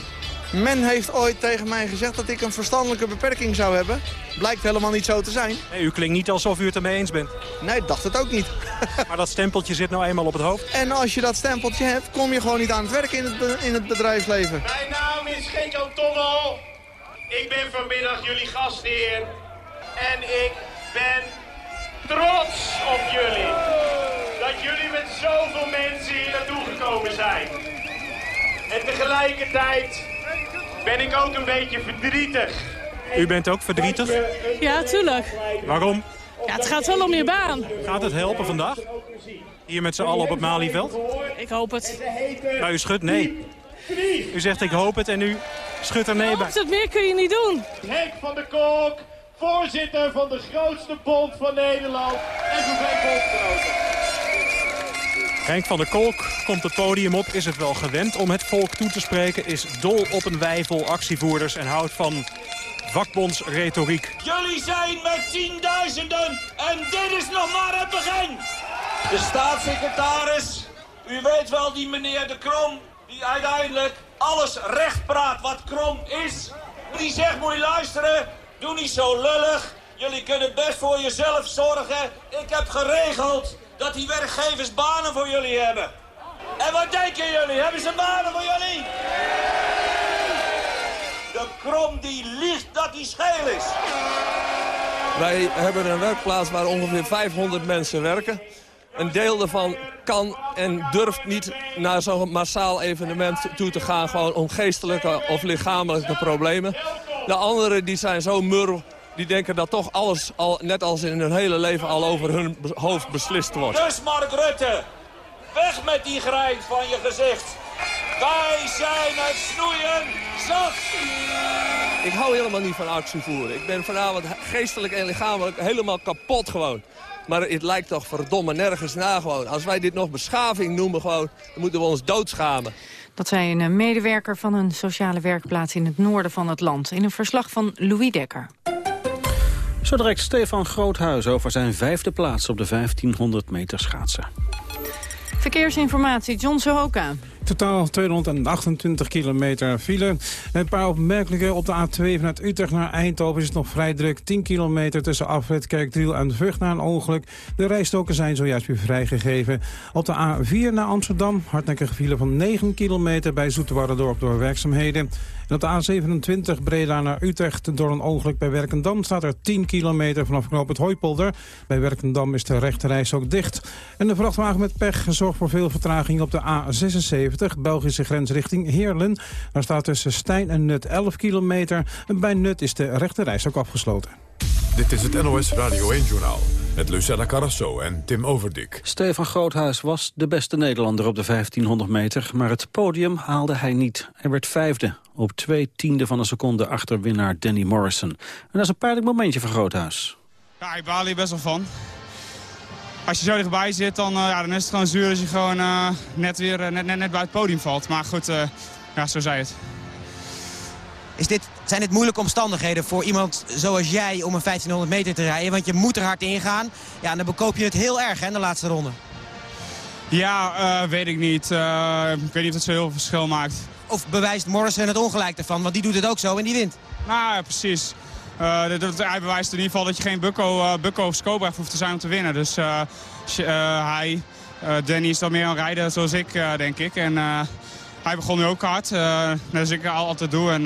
[SPEAKER 33] Men heeft ooit tegen mij gezegd dat ik een verstandelijke beperking zou hebben. Blijkt helemaal niet zo te zijn.
[SPEAKER 32] Nee, u klinkt niet alsof u het ermee eens bent.
[SPEAKER 33] Nee, ik dacht het ook niet.
[SPEAKER 32] maar dat stempeltje zit nou eenmaal op het hoofd?
[SPEAKER 33] En als je dat stempeltje hebt, kom je gewoon niet aan het werk in het, in het bedrijfsleven.
[SPEAKER 34] Mijn naam is Geko Tommel. Ik ben vanmiddag jullie gastheer. En ik ben trots op jullie. Dat jullie met zoveel mensen hier naartoe gekomen zijn. En tegelijkertijd ben ik ook een beetje verdrietig.
[SPEAKER 32] U bent ook verdrietig?
[SPEAKER 35] Ja, tuurlijk.
[SPEAKER 32] Waarom?
[SPEAKER 35] Ja, het gaat wel om je baan.
[SPEAKER 32] Gaat het helpen vandaag? Hier met z'n allen op het Malieveld?
[SPEAKER 35] Ik hoop het.
[SPEAKER 32] Maar u schudt nee. U zegt ik hoop het en u schudt er nee bij.
[SPEAKER 35] Het meer kun je niet doen.
[SPEAKER 34] Henk van der Kolk, voorzitter van de grootste bond van Nederland en van bondgenoten.
[SPEAKER 32] Henk van der Kolk komt het podium op, is het wel gewend om het volk toe te spreken... is dol op een wijvel actievoerders en houdt van vakbondsretoriek.
[SPEAKER 34] Jullie zijn met tienduizenden en dit is nog maar het begin. De staatssecretaris, u weet wel die meneer De Krom, die uiteindelijk alles recht praat wat krom is. Die zegt, moet je luisteren, doe niet zo lullig. Jullie kunnen best voor jezelf zorgen. Ik heb geregeld dat die werkgevers banen voor jullie hebben. En wat denken jullie? Hebben ze banen voor jullie? De krom die liegt dat hij scheel is.
[SPEAKER 36] Wij hebben een werkplaats waar ongeveer 500 mensen werken. Een deel daarvan kan en durft niet naar zo'n massaal evenement toe te gaan... gewoon om geestelijke of lichamelijke problemen. De anderen die zijn zo mur, die denken dat toch alles, al, net als in hun hele leven... al over hun hoofd beslist wordt.
[SPEAKER 34] Dus Mark Rutte, weg met die grijns van je gezicht. Wij zijn het snoeien zat.
[SPEAKER 36] Ik hou helemaal niet van actievoeren. Ik ben vanavond geestelijk en lichamelijk helemaal kapot gewoon. Maar het lijkt toch verdomme nergens na gewoon. Als wij dit nog beschaving noemen gewoon, dan moeten we ons doodschamen.
[SPEAKER 3] Dat zei een medewerker van een sociale werkplaats in het noorden van het land. In een verslag van Louis Dekker.
[SPEAKER 14] Zo direct Stefan Groothuis over zijn vijfde plaats op de 1500 meter schaatsen.
[SPEAKER 3] Verkeersinformatie, John Sohoka.
[SPEAKER 9] Totaal 228 kilometer file. Een paar opmerkelijke op de A2 vanuit Utrecht naar Eindhoven is het nog vrij druk. 10 kilometer tussen Afrit, Kerkdriel en Vught na een ongeluk. De rijstoken zijn zojuist weer vrijgegeven. Op de A4 naar Amsterdam, hardnekkige file van 9 kilometer bij Zoeterwoude-dorp door werkzaamheden. En op de A27 Breda naar Utrecht door een ongeluk bij Werkendam staat er 10 kilometer vanaf knoop het Hooipolder. Bij Werkendam is de rechterreis ook dicht. En de vrachtwagen met pech zorgt voor veel vertraging op de A76, Belgische grens richting Heerlen. Daar staat tussen Stijn en Nut 11 kilometer. En bij Nut is de rechterreis ook afgesloten.
[SPEAKER 4] Dit is het NOS Radio 1-journaal met Lucella Carrasso en Tim Overdik.
[SPEAKER 14] Stefan Groothuis was de beste Nederlander op de 1500 meter... maar het podium haalde hij niet. Hij werd vijfde, op twee tiende van een seconde achter winnaar Danny Morrison. En dat is een pijnlijk momentje voor Groothuis.
[SPEAKER 25] Ja, ik baal hier best wel van. Als je zo dichtbij zit, dan, uh, ja, dan is het gewoon zuur als je gewoon uh, net weer uh, net, net, net bij het podium valt. Maar goed, ja, zo zei het.
[SPEAKER 37] Is dit, zijn dit moeilijke omstandigheden voor iemand zoals jij om een 1500 meter te rijden? Want je moet er hard in gaan. Ja, en dan bekoop je het heel erg hè, in de laatste ronde.
[SPEAKER 25] Ja, uh, weet ik niet. Uh, ik weet niet of het zo heel veel verschil maakt.
[SPEAKER 37] Of bewijst Morrison het ongelijk ervan? Want die doet het ook zo en die wint.
[SPEAKER 25] Nou ja, precies. Uh, dat, hij bewijst in ieder geval dat je geen Bukko, Bukko of hoeft te zijn om te winnen. Dus hij, Danny is dan meer aan rijden zoals ik, denk ik. En hij begon nu ook hard. als ik altijd doe. En,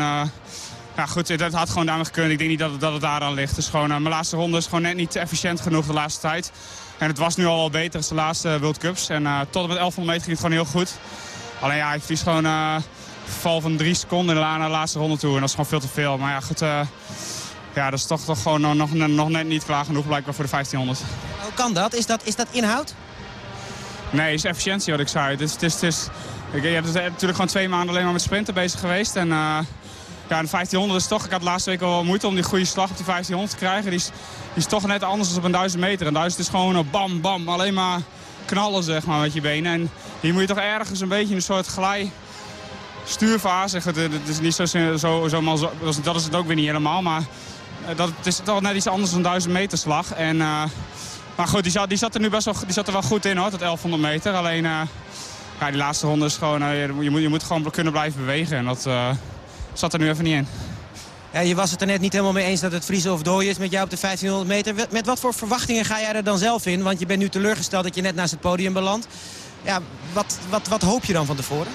[SPEAKER 25] ja, goed, dat had gewoon daarmee gekund. Ik denk niet dat het, dat het daaraan ligt. Dus gewoon, mijn laatste ronde is gewoon net niet efficiënt genoeg de laatste tijd. En het was nu al wel beter als de laatste World Cups. En tot en met 1100 meter ging het gewoon heel goed. Alleen ja, ik verlies gewoon val van drie seconden naar de laatste ronde toe. En dat is gewoon veel te veel. Maar ja, goed, ja, dat is toch, toch gewoon nog, nog net niet klaar genoeg blijkbaar voor de 1500.
[SPEAKER 37] Hoe kan dat? Is dat, is dat inhoud?
[SPEAKER 25] Nee, het is efficiëntie wat ik zei. Het is, het is, het is, ik, je hebt natuurlijk gewoon twee maanden alleen maar met sprinten bezig geweest. En ja, de 1500 is toch, ik had laatste week al moeite om die goede slag op die 1500 te krijgen. Die is, die is toch net anders dan op een 1000 meter. En 1000 is gewoon bam, bam, alleen maar knallen zeg maar met je benen. En hier moet je toch ergens een beetje een soort glij stuurfase. Het is niet zo, zo, zo, zo, dat is het ook weer niet helemaal, maar dat, het is toch net iets anders dan 1000 meter slag. En, uh, maar goed, die zat, die zat er nu best wel, die zat er wel goed in hoor, tot 1100 meter. Alleen uh, ja, die laatste ronde is gewoon, je, moet, je moet gewoon kunnen blijven bewegen. En dat zat er nu even niet in.
[SPEAKER 37] Ja, je was het er net niet helemaal mee eens dat het vriezen of dooien is met jou op de 1500 meter. Met wat voor verwachtingen ga jij er dan zelf in? Want je bent nu teleurgesteld dat je net naast het podium belandt. Ja, wat, wat, wat hoop je dan van tevoren?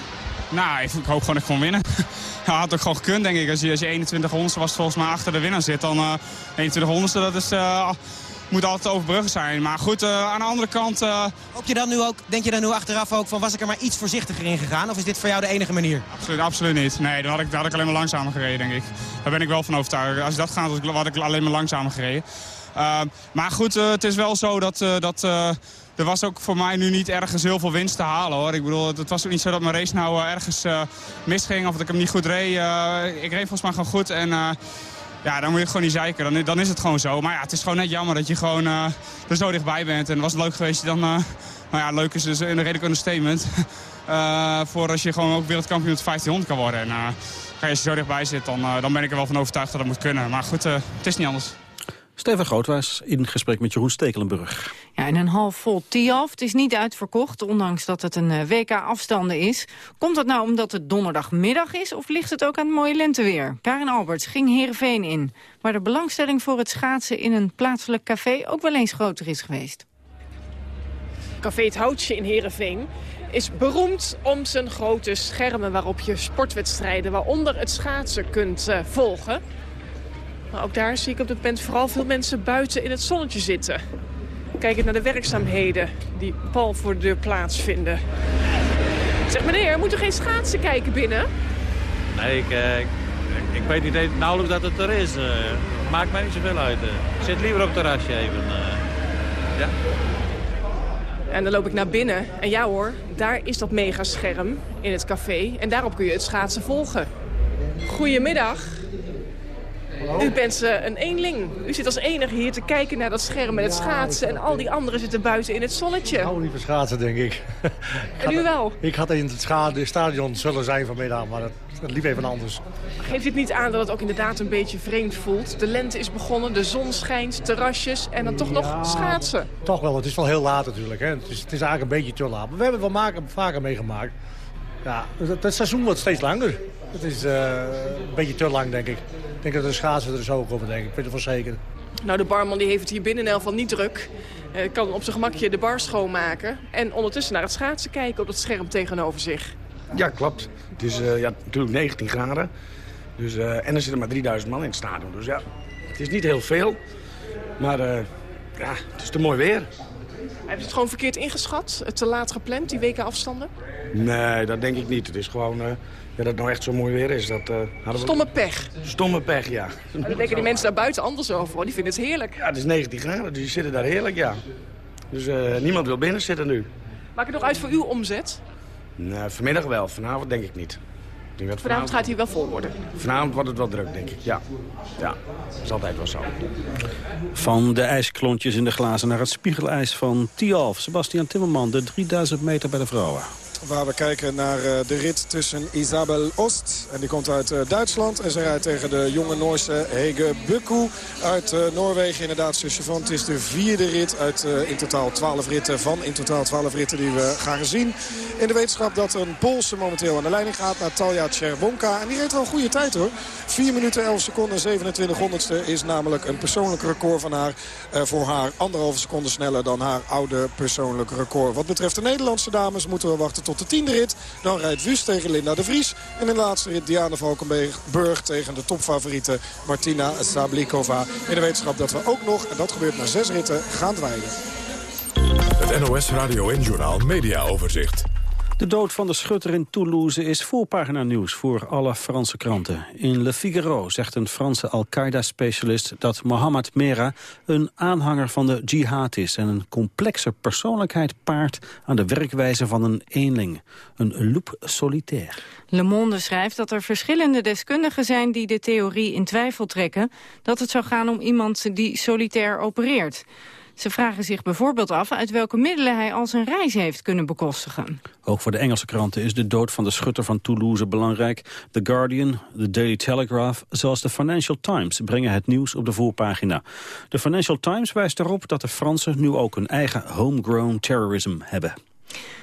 [SPEAKER 25] Nou, ik, hoop gewoon dat ik gewoon winnen. ja, had ook gewoon gekund, denk ik. Als je, als je 21 honderdste was volgens mij achter de winnaar zit, dan uh, 21 honderdste, dat is... Uh, moet altijd overbruggen zijn. Maar goed, uh, aan de andere kant... Uh...
[SPEAKER 37] Hoop je dan nu ook, denk je dan nu achteraf ook van was ik er maar iets voorzichtiger in gegaan? Of is dit voor jou de enige manier?
[SPEAKER 25] Absoluut, absoluut niet. Nee, dan had, ik, dan had ik alleen maar langzamer gereden, denk ik. Daar ben ik wel van overtuigd. Als dat gaat, had ik alleen maar langzamer gereden. Uh, maar goed, het is wel zo dat... dat er was ook voor mij nu niet ergens heel veel winst te halen hoor. Ik bedoel, het was ook niet zo dat mijn race nou ergens misging of dat ik hem niet goed reed. ik reed volgens mij gewoon goed en ja, dan moet je gewoon niet zeiken. Dan, dan is het gewoon zo. Maar ja, het is gewoon net jammer dat je gewoon er zo dichtbij bent. En was het leuk geweest dan... Nou ja, leuk is dus een redelijk understatement. uh, voor als je gewoon ook wereldkampioen op 1500 kan worden. En als je zo dichtbij zit, dan, dan ben ik er wel van overtuigd dat dat moet kunnen. Maar goed, het is niet anders.
[SPEAKER 14] Steven Grootwaas in gesprek met Jeroen Stekelenburg.
[SPEAKER 3] Ja, en een half vol Tialf. Het is niet uitverkocht, ondanks dat het een WK-afstanden is. Komt dat nou omdat het donderdagmiddag is... of ligt het ook aan het mooie lenteweer? Karin Alberts ging Heerenveen in... waar de belangstelling voor het schaatsen in een plaatselijk café... ook wel eens groter is geweest.
[SPEAKER 38] Café Het Houtje in Heerenveen is beroemd om zijn grote schermen... waarop je sportwedstrijden, waaronder het schaatsen, kunt uh, volgen. Maar ook daar zie ik op dit moment vooral veel mensen buiten in het zonnetje zitten. Kijken naar de werkzaamheden die pal voor de deur plaatsvinden. Zeg meneer, moet er geen schaatsen kijken binnen?
[SPEAKER 39] Nee, ik, uh, ik, ik, weet niet nauwelijks dat het er is. Uh, maakt mij niet zoveel uit. Ik zit liever op het terrasje even. ja.
[SPEAKER 38] En dan loop ik naar binnen. En ja hoor, daar is dat megascherm in het café. En daarop kun je het schaatsen volgen. Goedemiddag. U bent uh, een eenling. U zit als enige hier te kijken naar dat scherm met het schaatsen. En al die anderen zitten buiten in het zonnetje. Ik
[SPEAKER 40] hou niet van schaatsen, denk ik.
[SPEAKER 38] en u wel?
[SPEAKER 40] Ik had in het stadion zullen zijn vanmiddag, maar dat, dat liep even anders.
[SPEAKER 38] Geeft dit niet aan dat het ook inderdaad een beetje vreemd voelt? De lente is begonnen, de zon schijnt, terrasjes en dan toch nog schaatsen.
[SPEAKER 40] Toch wel, het is wel heel laat natuurlijk. Hè. Het, is, het is eigenlijk een beetje te laat. Maar we hebben het wel maken, vaker meegemaakt. Ja, het, het seizoen wordt steeds langer. Het is uh, een beetje te lang, denk ik. Ik denk dat de schaatsen er zo komen, denk ik. Ik weet het wel zeker.
[SPEAKER 38] Nou, de barman die heeft het hier binnen in elk geval niet druk. Uh, kan op zijn gemakje de bar schoonmaken. En ondertussen naar het schaatsen kijken op dat scherm tegenover zich.
[SPEAKER 41] Ja, klopt. Het is uh, ja, natuurlijk 19 graden. Dus, uh, en er zitten maar 3000 man in het stadion. Dus ja, het is niet heel veel. Maar ja, het is te mooi weer.
[SPEAKER 38] Heb je het gewoon verkeerd ingeschat? Te laat gepland, die weken afstanden?
[SPEAKER 41] Nee, dat denk ik niet. Het is gewoon dat het nou echt zo mooi weer is. Dat, uh, hadden
[SPEAKER 38] Stomme pech.
[SPEAKER 41] Stomme pech, ja.
[SPEAKER 38] Maar dan denken die mensen daar buiten anders over, hoor. Die vinden het heerlijk.
[SPEAKER 41] Ja, het is 19 graden, dus die zitten daar heerlijk, ja. Dus uh, niemand wil binnen zitten nu.
[SPEAKER 38] Maakt het nog uit voor uw omzet?
[SPEAKER 41] Nee, vanmiddag wel. Vanavond denk ik niet.
[SPEAKER 38] Vanavond, vanavond gaat hij wel vol worden?
[SPEAKER 41] Vanavond wordt het wel druk, denk ik. Ja, ja. dat is altijd wel zo.
[SPEAKER 14] Van de ijsklontjes in de glazen naar het spiegelijs van Tialf. Sebastian Timmerman, de 3000 meter bij de vrouwen.
[SPEAKER 2] Waar we kijken naar de rit tussen Isabel Ost. En die komt uit Duitsland. En ze rijdt tegen de jonge Noorse Hege Bukku uit Noorwegen. Inderdaad, zusje van. Het is de vierde rit uit in totaal 12 ritten van. In totaal 12 ritten die we gaan zien. In de wetenschap dat een Poolse momenteel aan de leiding gaat. Natalia Czerwonka. En die reed wel een goede tijd hoor. 4 minuten 11 seconden 27 honderdste is namelijk een persoonlijk record van haar. Voor haar anderhalve seconde sneller dan haar oude persoonlijke record. Wat betreft de Nederlandse dames moeten we wachten tot de tiende rit. Dan rijdt Wust tegen Linda de Vries. En in de laatste rit Diana Valkenburg tegen de topfavoriete Martina Sablikova. In de wetenschap dat we ook nog, en dat gebeurt na zes ritten, gaan dweilen.
[SPEAKER 4] Het NOS Radio en Journal Media Overzicht.
[SPEAKER 14] De dood van de schutter in Toulouse is voorpagina nieuws voor alle Franse kranten. In Le Figaro zegt een Franse Al-Qaeda-specialist dat Mohammed Merah een aanhanger van de jihad is en een complexe persoonlijkheid paart aan de werkwijze van een eenling, een loup solitaire.
[SPEAKER 3] Le Monde schrijft dat er verschillende deskundigen zijn die de theorie in twijfel trekken dat het zou gaan om iemand die solitair opereert. Ze vragen zich bijvoorbeeld af uit welke middelen hij al zijn reis heeft kunnen bekostigen.
[SPEAKER 14] Ook voor de Engelse kranten is de dood van de schutter van Toulouse belangrijk. The Guardian, The Daily Telegraph, zoals de Financial Times brengen het nieuws op de voorpagina. De Financial Times wijst erop dat de Fransen nu ook een eigen homegrown terrorism hebben.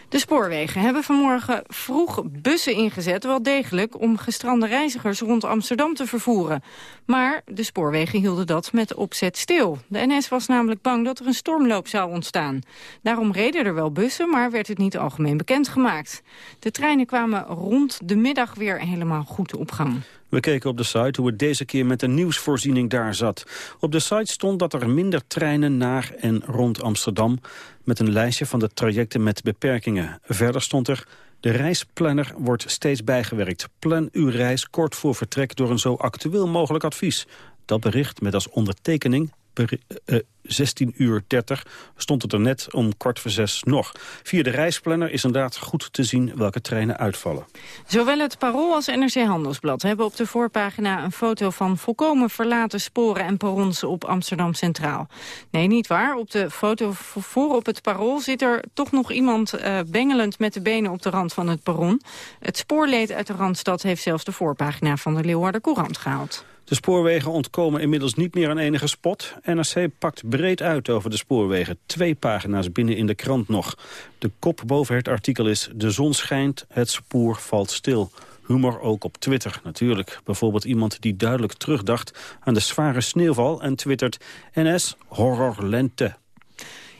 [SPEAKER 3] De spoorwegen hebben vanmorgen vroeg bussen ingezet, wel degelijk, om gestrande reizigers rond Amsterdam te vervoeren. Maar de spoorwegen hielden dat met opzet stil. De NS was namelijk bang dat er een stormloop zou ontstaan. Daarom reden er wel bussen, maar werd het niet algemeen bekendgemaakt. De treinen kwamen rond de middag weer helemaal goed op gang.
[SPEAKER 14] We keken op de site hoe het deze keer met de nieuwsvoorziening daar zat. Op de site stond dat er minder treinen naar en rond Amsterdam... met een lijstje van de trajecten met beperkingen. Verder stond er... De reisplanner wordt steeds bijgewerkt. Plan uw reis kort voor vertrek door een zo actueel mogelijk advies. Dat bericht met als ondertekening uh, 16 uur 30 stond het er net om kwart voor zes nog. Via de reisplanner is inderdaad goed te zien welke treinen uitvallen.
[SPEAKER 3] Zowel het Parool als NRC Handelsblad hebben op de voorpagina een foto van volkomen verlaten sporen en perrons op Amsterdam Centraal. Nee, niet waar. Op de foto voor op het Parool zit er toch nog iemand uh, bengelend met de benen op de rand van het perron. Het spoorleed uit de Randstad heeft zelfs de voorpagina van de Leeuwarder Courant gehaald.
[SPEAKER 14] De spoorwegen ontkomen inmiddels niet meer aan enige spot. NRC pakt breed uit over de spoorwegen. Twee pagina's binnen in de krant nog. De kop boven het artikel is... De zon schijnt, het spoor valt stil. Humor ook op Twitter natuurlijk. Bijvoorbeeld iemand die duidelijk terugdacht aan de zware sneeuwval... en twittert NS horror lente.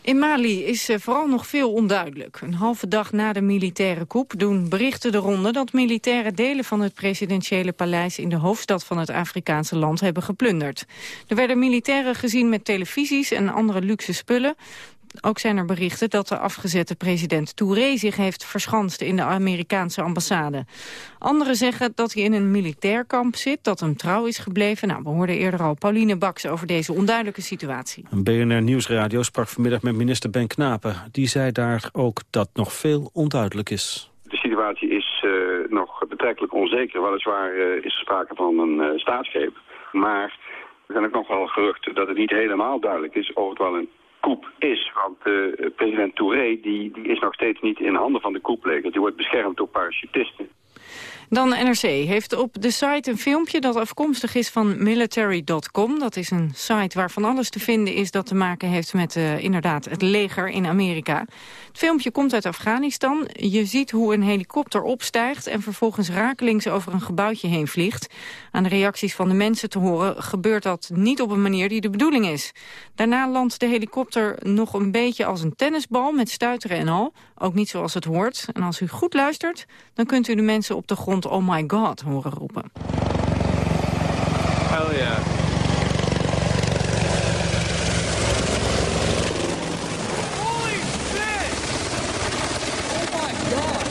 [SPEAKER 3] In Mali is uh, vooral nog veel onduidelijk. Een halve dag na de militaire coup doen berichten de ronde... dat militairen delen van het presidentiële paleis... in de hoofdstad van het Afrikaanse land hebben geplunderd. Er werden militairen gezien met televisies en andere luxe spullen. Ook zijn er berichten dat de afgezette president Touré zich heeft verschanst in de Amerikaanse ambassade. Anderen zeggen dat hij in een militair kamp zit, dat hem trouw is gebleven. Nou, we hoorden eerder al Pauline Baks over deze onduidelijke situatie.
[SPEAKER 14] Een BNR Nieuwsradio sprak vanmiddag met minister Ben Knapen. Die zei daar ook dat nog veel onduidelijk is.
[SPEAKER 42] De situatie is uh, nog betrekkelijk onzeker. Weliswaar uh, is er sprake van een uh, staatsgreep. Maar er zijn ook nog wel geruchten dat het niet helemaal duidelijk is of het wel een koep is. Want uh, president Touré die, die is nog steeds niet in handen van de koepleger. Die wordt beschermd door parachutisten.
[SPEAKER 3] Dan NRC heeft op de site een filmpje dat afkomstig is van military.com. Dat is een site waarvan alles te vinden is dat te maken heeft met uh, inderdaad het leger in Amerika. Het filmpje komt uit Afghanistan. Je ziet hoe een helikopter opstijgt en vervolgens rakelings over een gebouwtje heen vliegt. Aan de reacties van de mensen te horen gebeurt dat niet op een manier die de bedoeling is. Daarna landt de helikopter nog een beetje als een tennisbal met stuiteren en al. Ook niet zoals het hoort. En als u goed luistert, dan kunt u de mensen op de grond oh my god horen roepen.
[SPEAKER 42] Hell yeah.
[SPEAKER 43] Holy shit! Oh my god!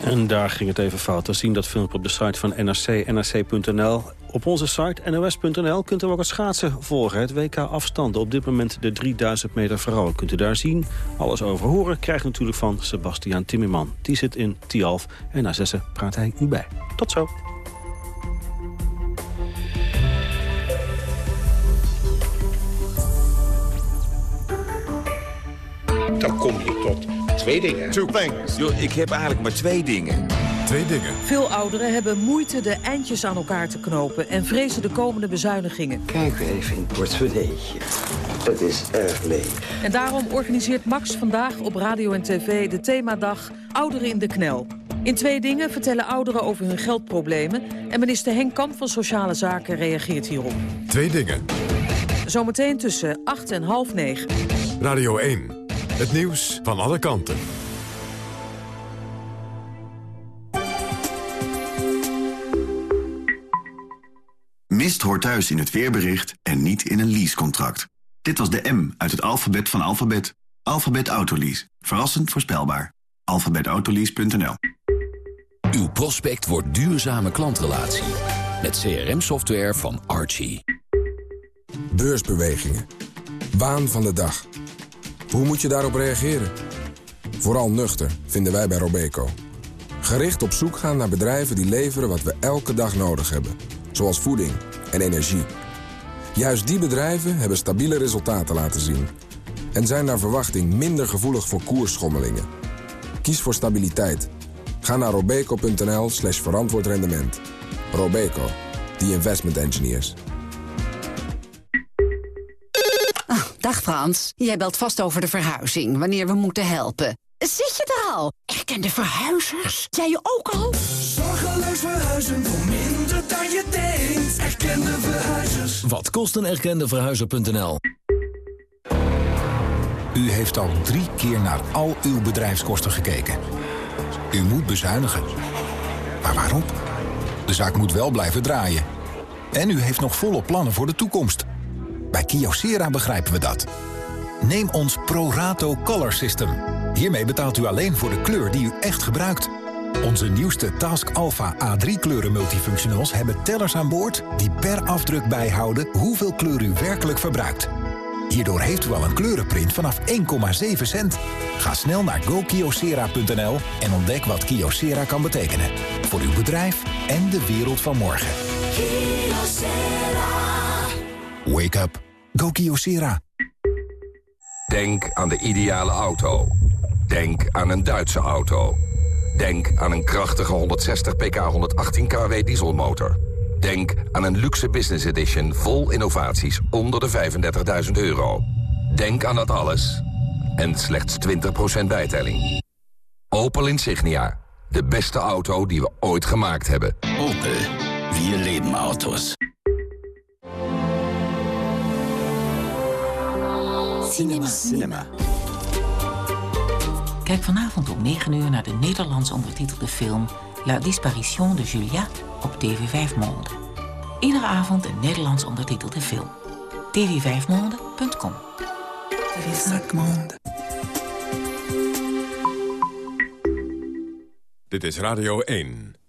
[SPEAKER 14] En daar ging het even fout. We zien dat filmpje op de site van NRC, nrc.nl. Op onze site nos.nl kunt u ook het schaatsen volgen. Het WK afstanden. Op dit moment de 3000 meter vrouwen. Kunt u daar zien. Alles over horen krijgt u natuurlijk van Sebastiaan Timmerman. Die zit in Tialf. En na zessen praat hij u bij. Tot zo.
[SPEAKER 44] Dan kom je tot twee dingen.
[SPEAKER 45] Two things.
[SPEAKER 44] Yo, ik heb eigenlijk maar twee dingen.
[SPEAKER 4] Twee dingen.
[SPEAKER 46] Veel ouderen hebben moeite de eindjes aan elkaar te knopen... en vrezen de komende bezuinigingen.
[SPEAKER 47] Kijk even in het portemonneetje. Het is erg leeg.
[SPEAKER 46] En daarom organiseert Max vandaag op radio en tv de themadag Ouderen in de Knel. In twee dingen vertellen ouderen over hun geldproblemen... en minister Henk Kamp van Sociale Zaken reageert hierop.
[SPEAKER 4] Twee dingen.
[SPEAKER 46] Zometeen tussen 8 en half 9.
[SPEAKER 4] Radio 1. Het nieuws van alle kanten.
[SPEAKER 48] Mist hoort thuis in het weerbericht en niet in een leasecontract. Dit was de M uit het alfabet van alfabet. Alphabet Autolease. Verrassend voorspelbaar. alphabetautolease.nl
[SPEAKER 29] Uw prospect wordt duurzame klantrelatie. Met CRM-software van Archie.
[SPEAKER 49] Beursbewegingen. Waan van de dag. Hoe moet je daarop reageren? Vooral nuchter, vinden wij bij Robeco. Gericht op zoek gaan naar bedrijven die leveren wat we elke dag nodig hebben. Zoals voeding en energie. Juist die bedrijven hebben stabiele resultaten laten zien. En zijn naar verwachting minder gevoelig voor koersschommelingen. Kies voor stabiliteit. Ga naar robeco.nl slash verantwoord rendement. Robeco, the investment engineers.
[SPEAKER 50] Oh, dag Frans, jij belt vast over de verhuizing, wanneer we moeten helpen. Zit je er al? Erkende verhuizers? Jij je ook al?
[SPEAKER 51] Zorgeloos verhuizen voor minder dan je denkt. Erkende verhuizers.
[SPEAKER 52] Wat kost een erkende verhuizer.nl?
[SPEAKER 53] U heeft al drie keer naar al uw bedrijfskosten gekeken. U moet bezuinigen. Maar waarom? De zaak moet wel blijven draaien. En u heeft nog volle plannen voor de toekomst. Bij Kyocera begrijpen we dat. Neem ons ProRato Color System. Hiermee betaalt u alleen voor de kleur die u echt gebruikt. Onze nieuwste Task Alpha A3 kleuren multifunctionals hebben tellers aan boord... die per afdruk bijhouden hoeveel kleur u werkelijk verbruikt. Hierdoor heeft u al een kleurenprint vanaf 1,7 cent. Ga snel naar gokiosera.nl en ontdek wat Kyocera kan betekenen. Voor uw bedrijf en de wereld van morgen. Wake up. Go Kyocera.
[SPEAKER 54] Denk aan de ideale auto. Denk aan een Duitse auto. Denk aan een krachtige 160 pk 118 kW dieselmotor. Denk aan een luxe business edition vol innovaties onder de 35.000 euro. Denk aan dat alles. En slechts 20% bijtelling. Opel Insignia. De beste auto die we ooit gemaakt hebben.
[SPEAKER 55] Opel. Wir leben Autos.
[SPEAKER 56] Cinema. Cinema. Kijk vanavond om 9 uur naar de Nederlands ondertitelde film... La Disparition de Julia op TV 5 Monde. Iedere avond een Nederlands ondertitelde film. tv5monde.com
[SPEAKER 4] Dit is Radio 1.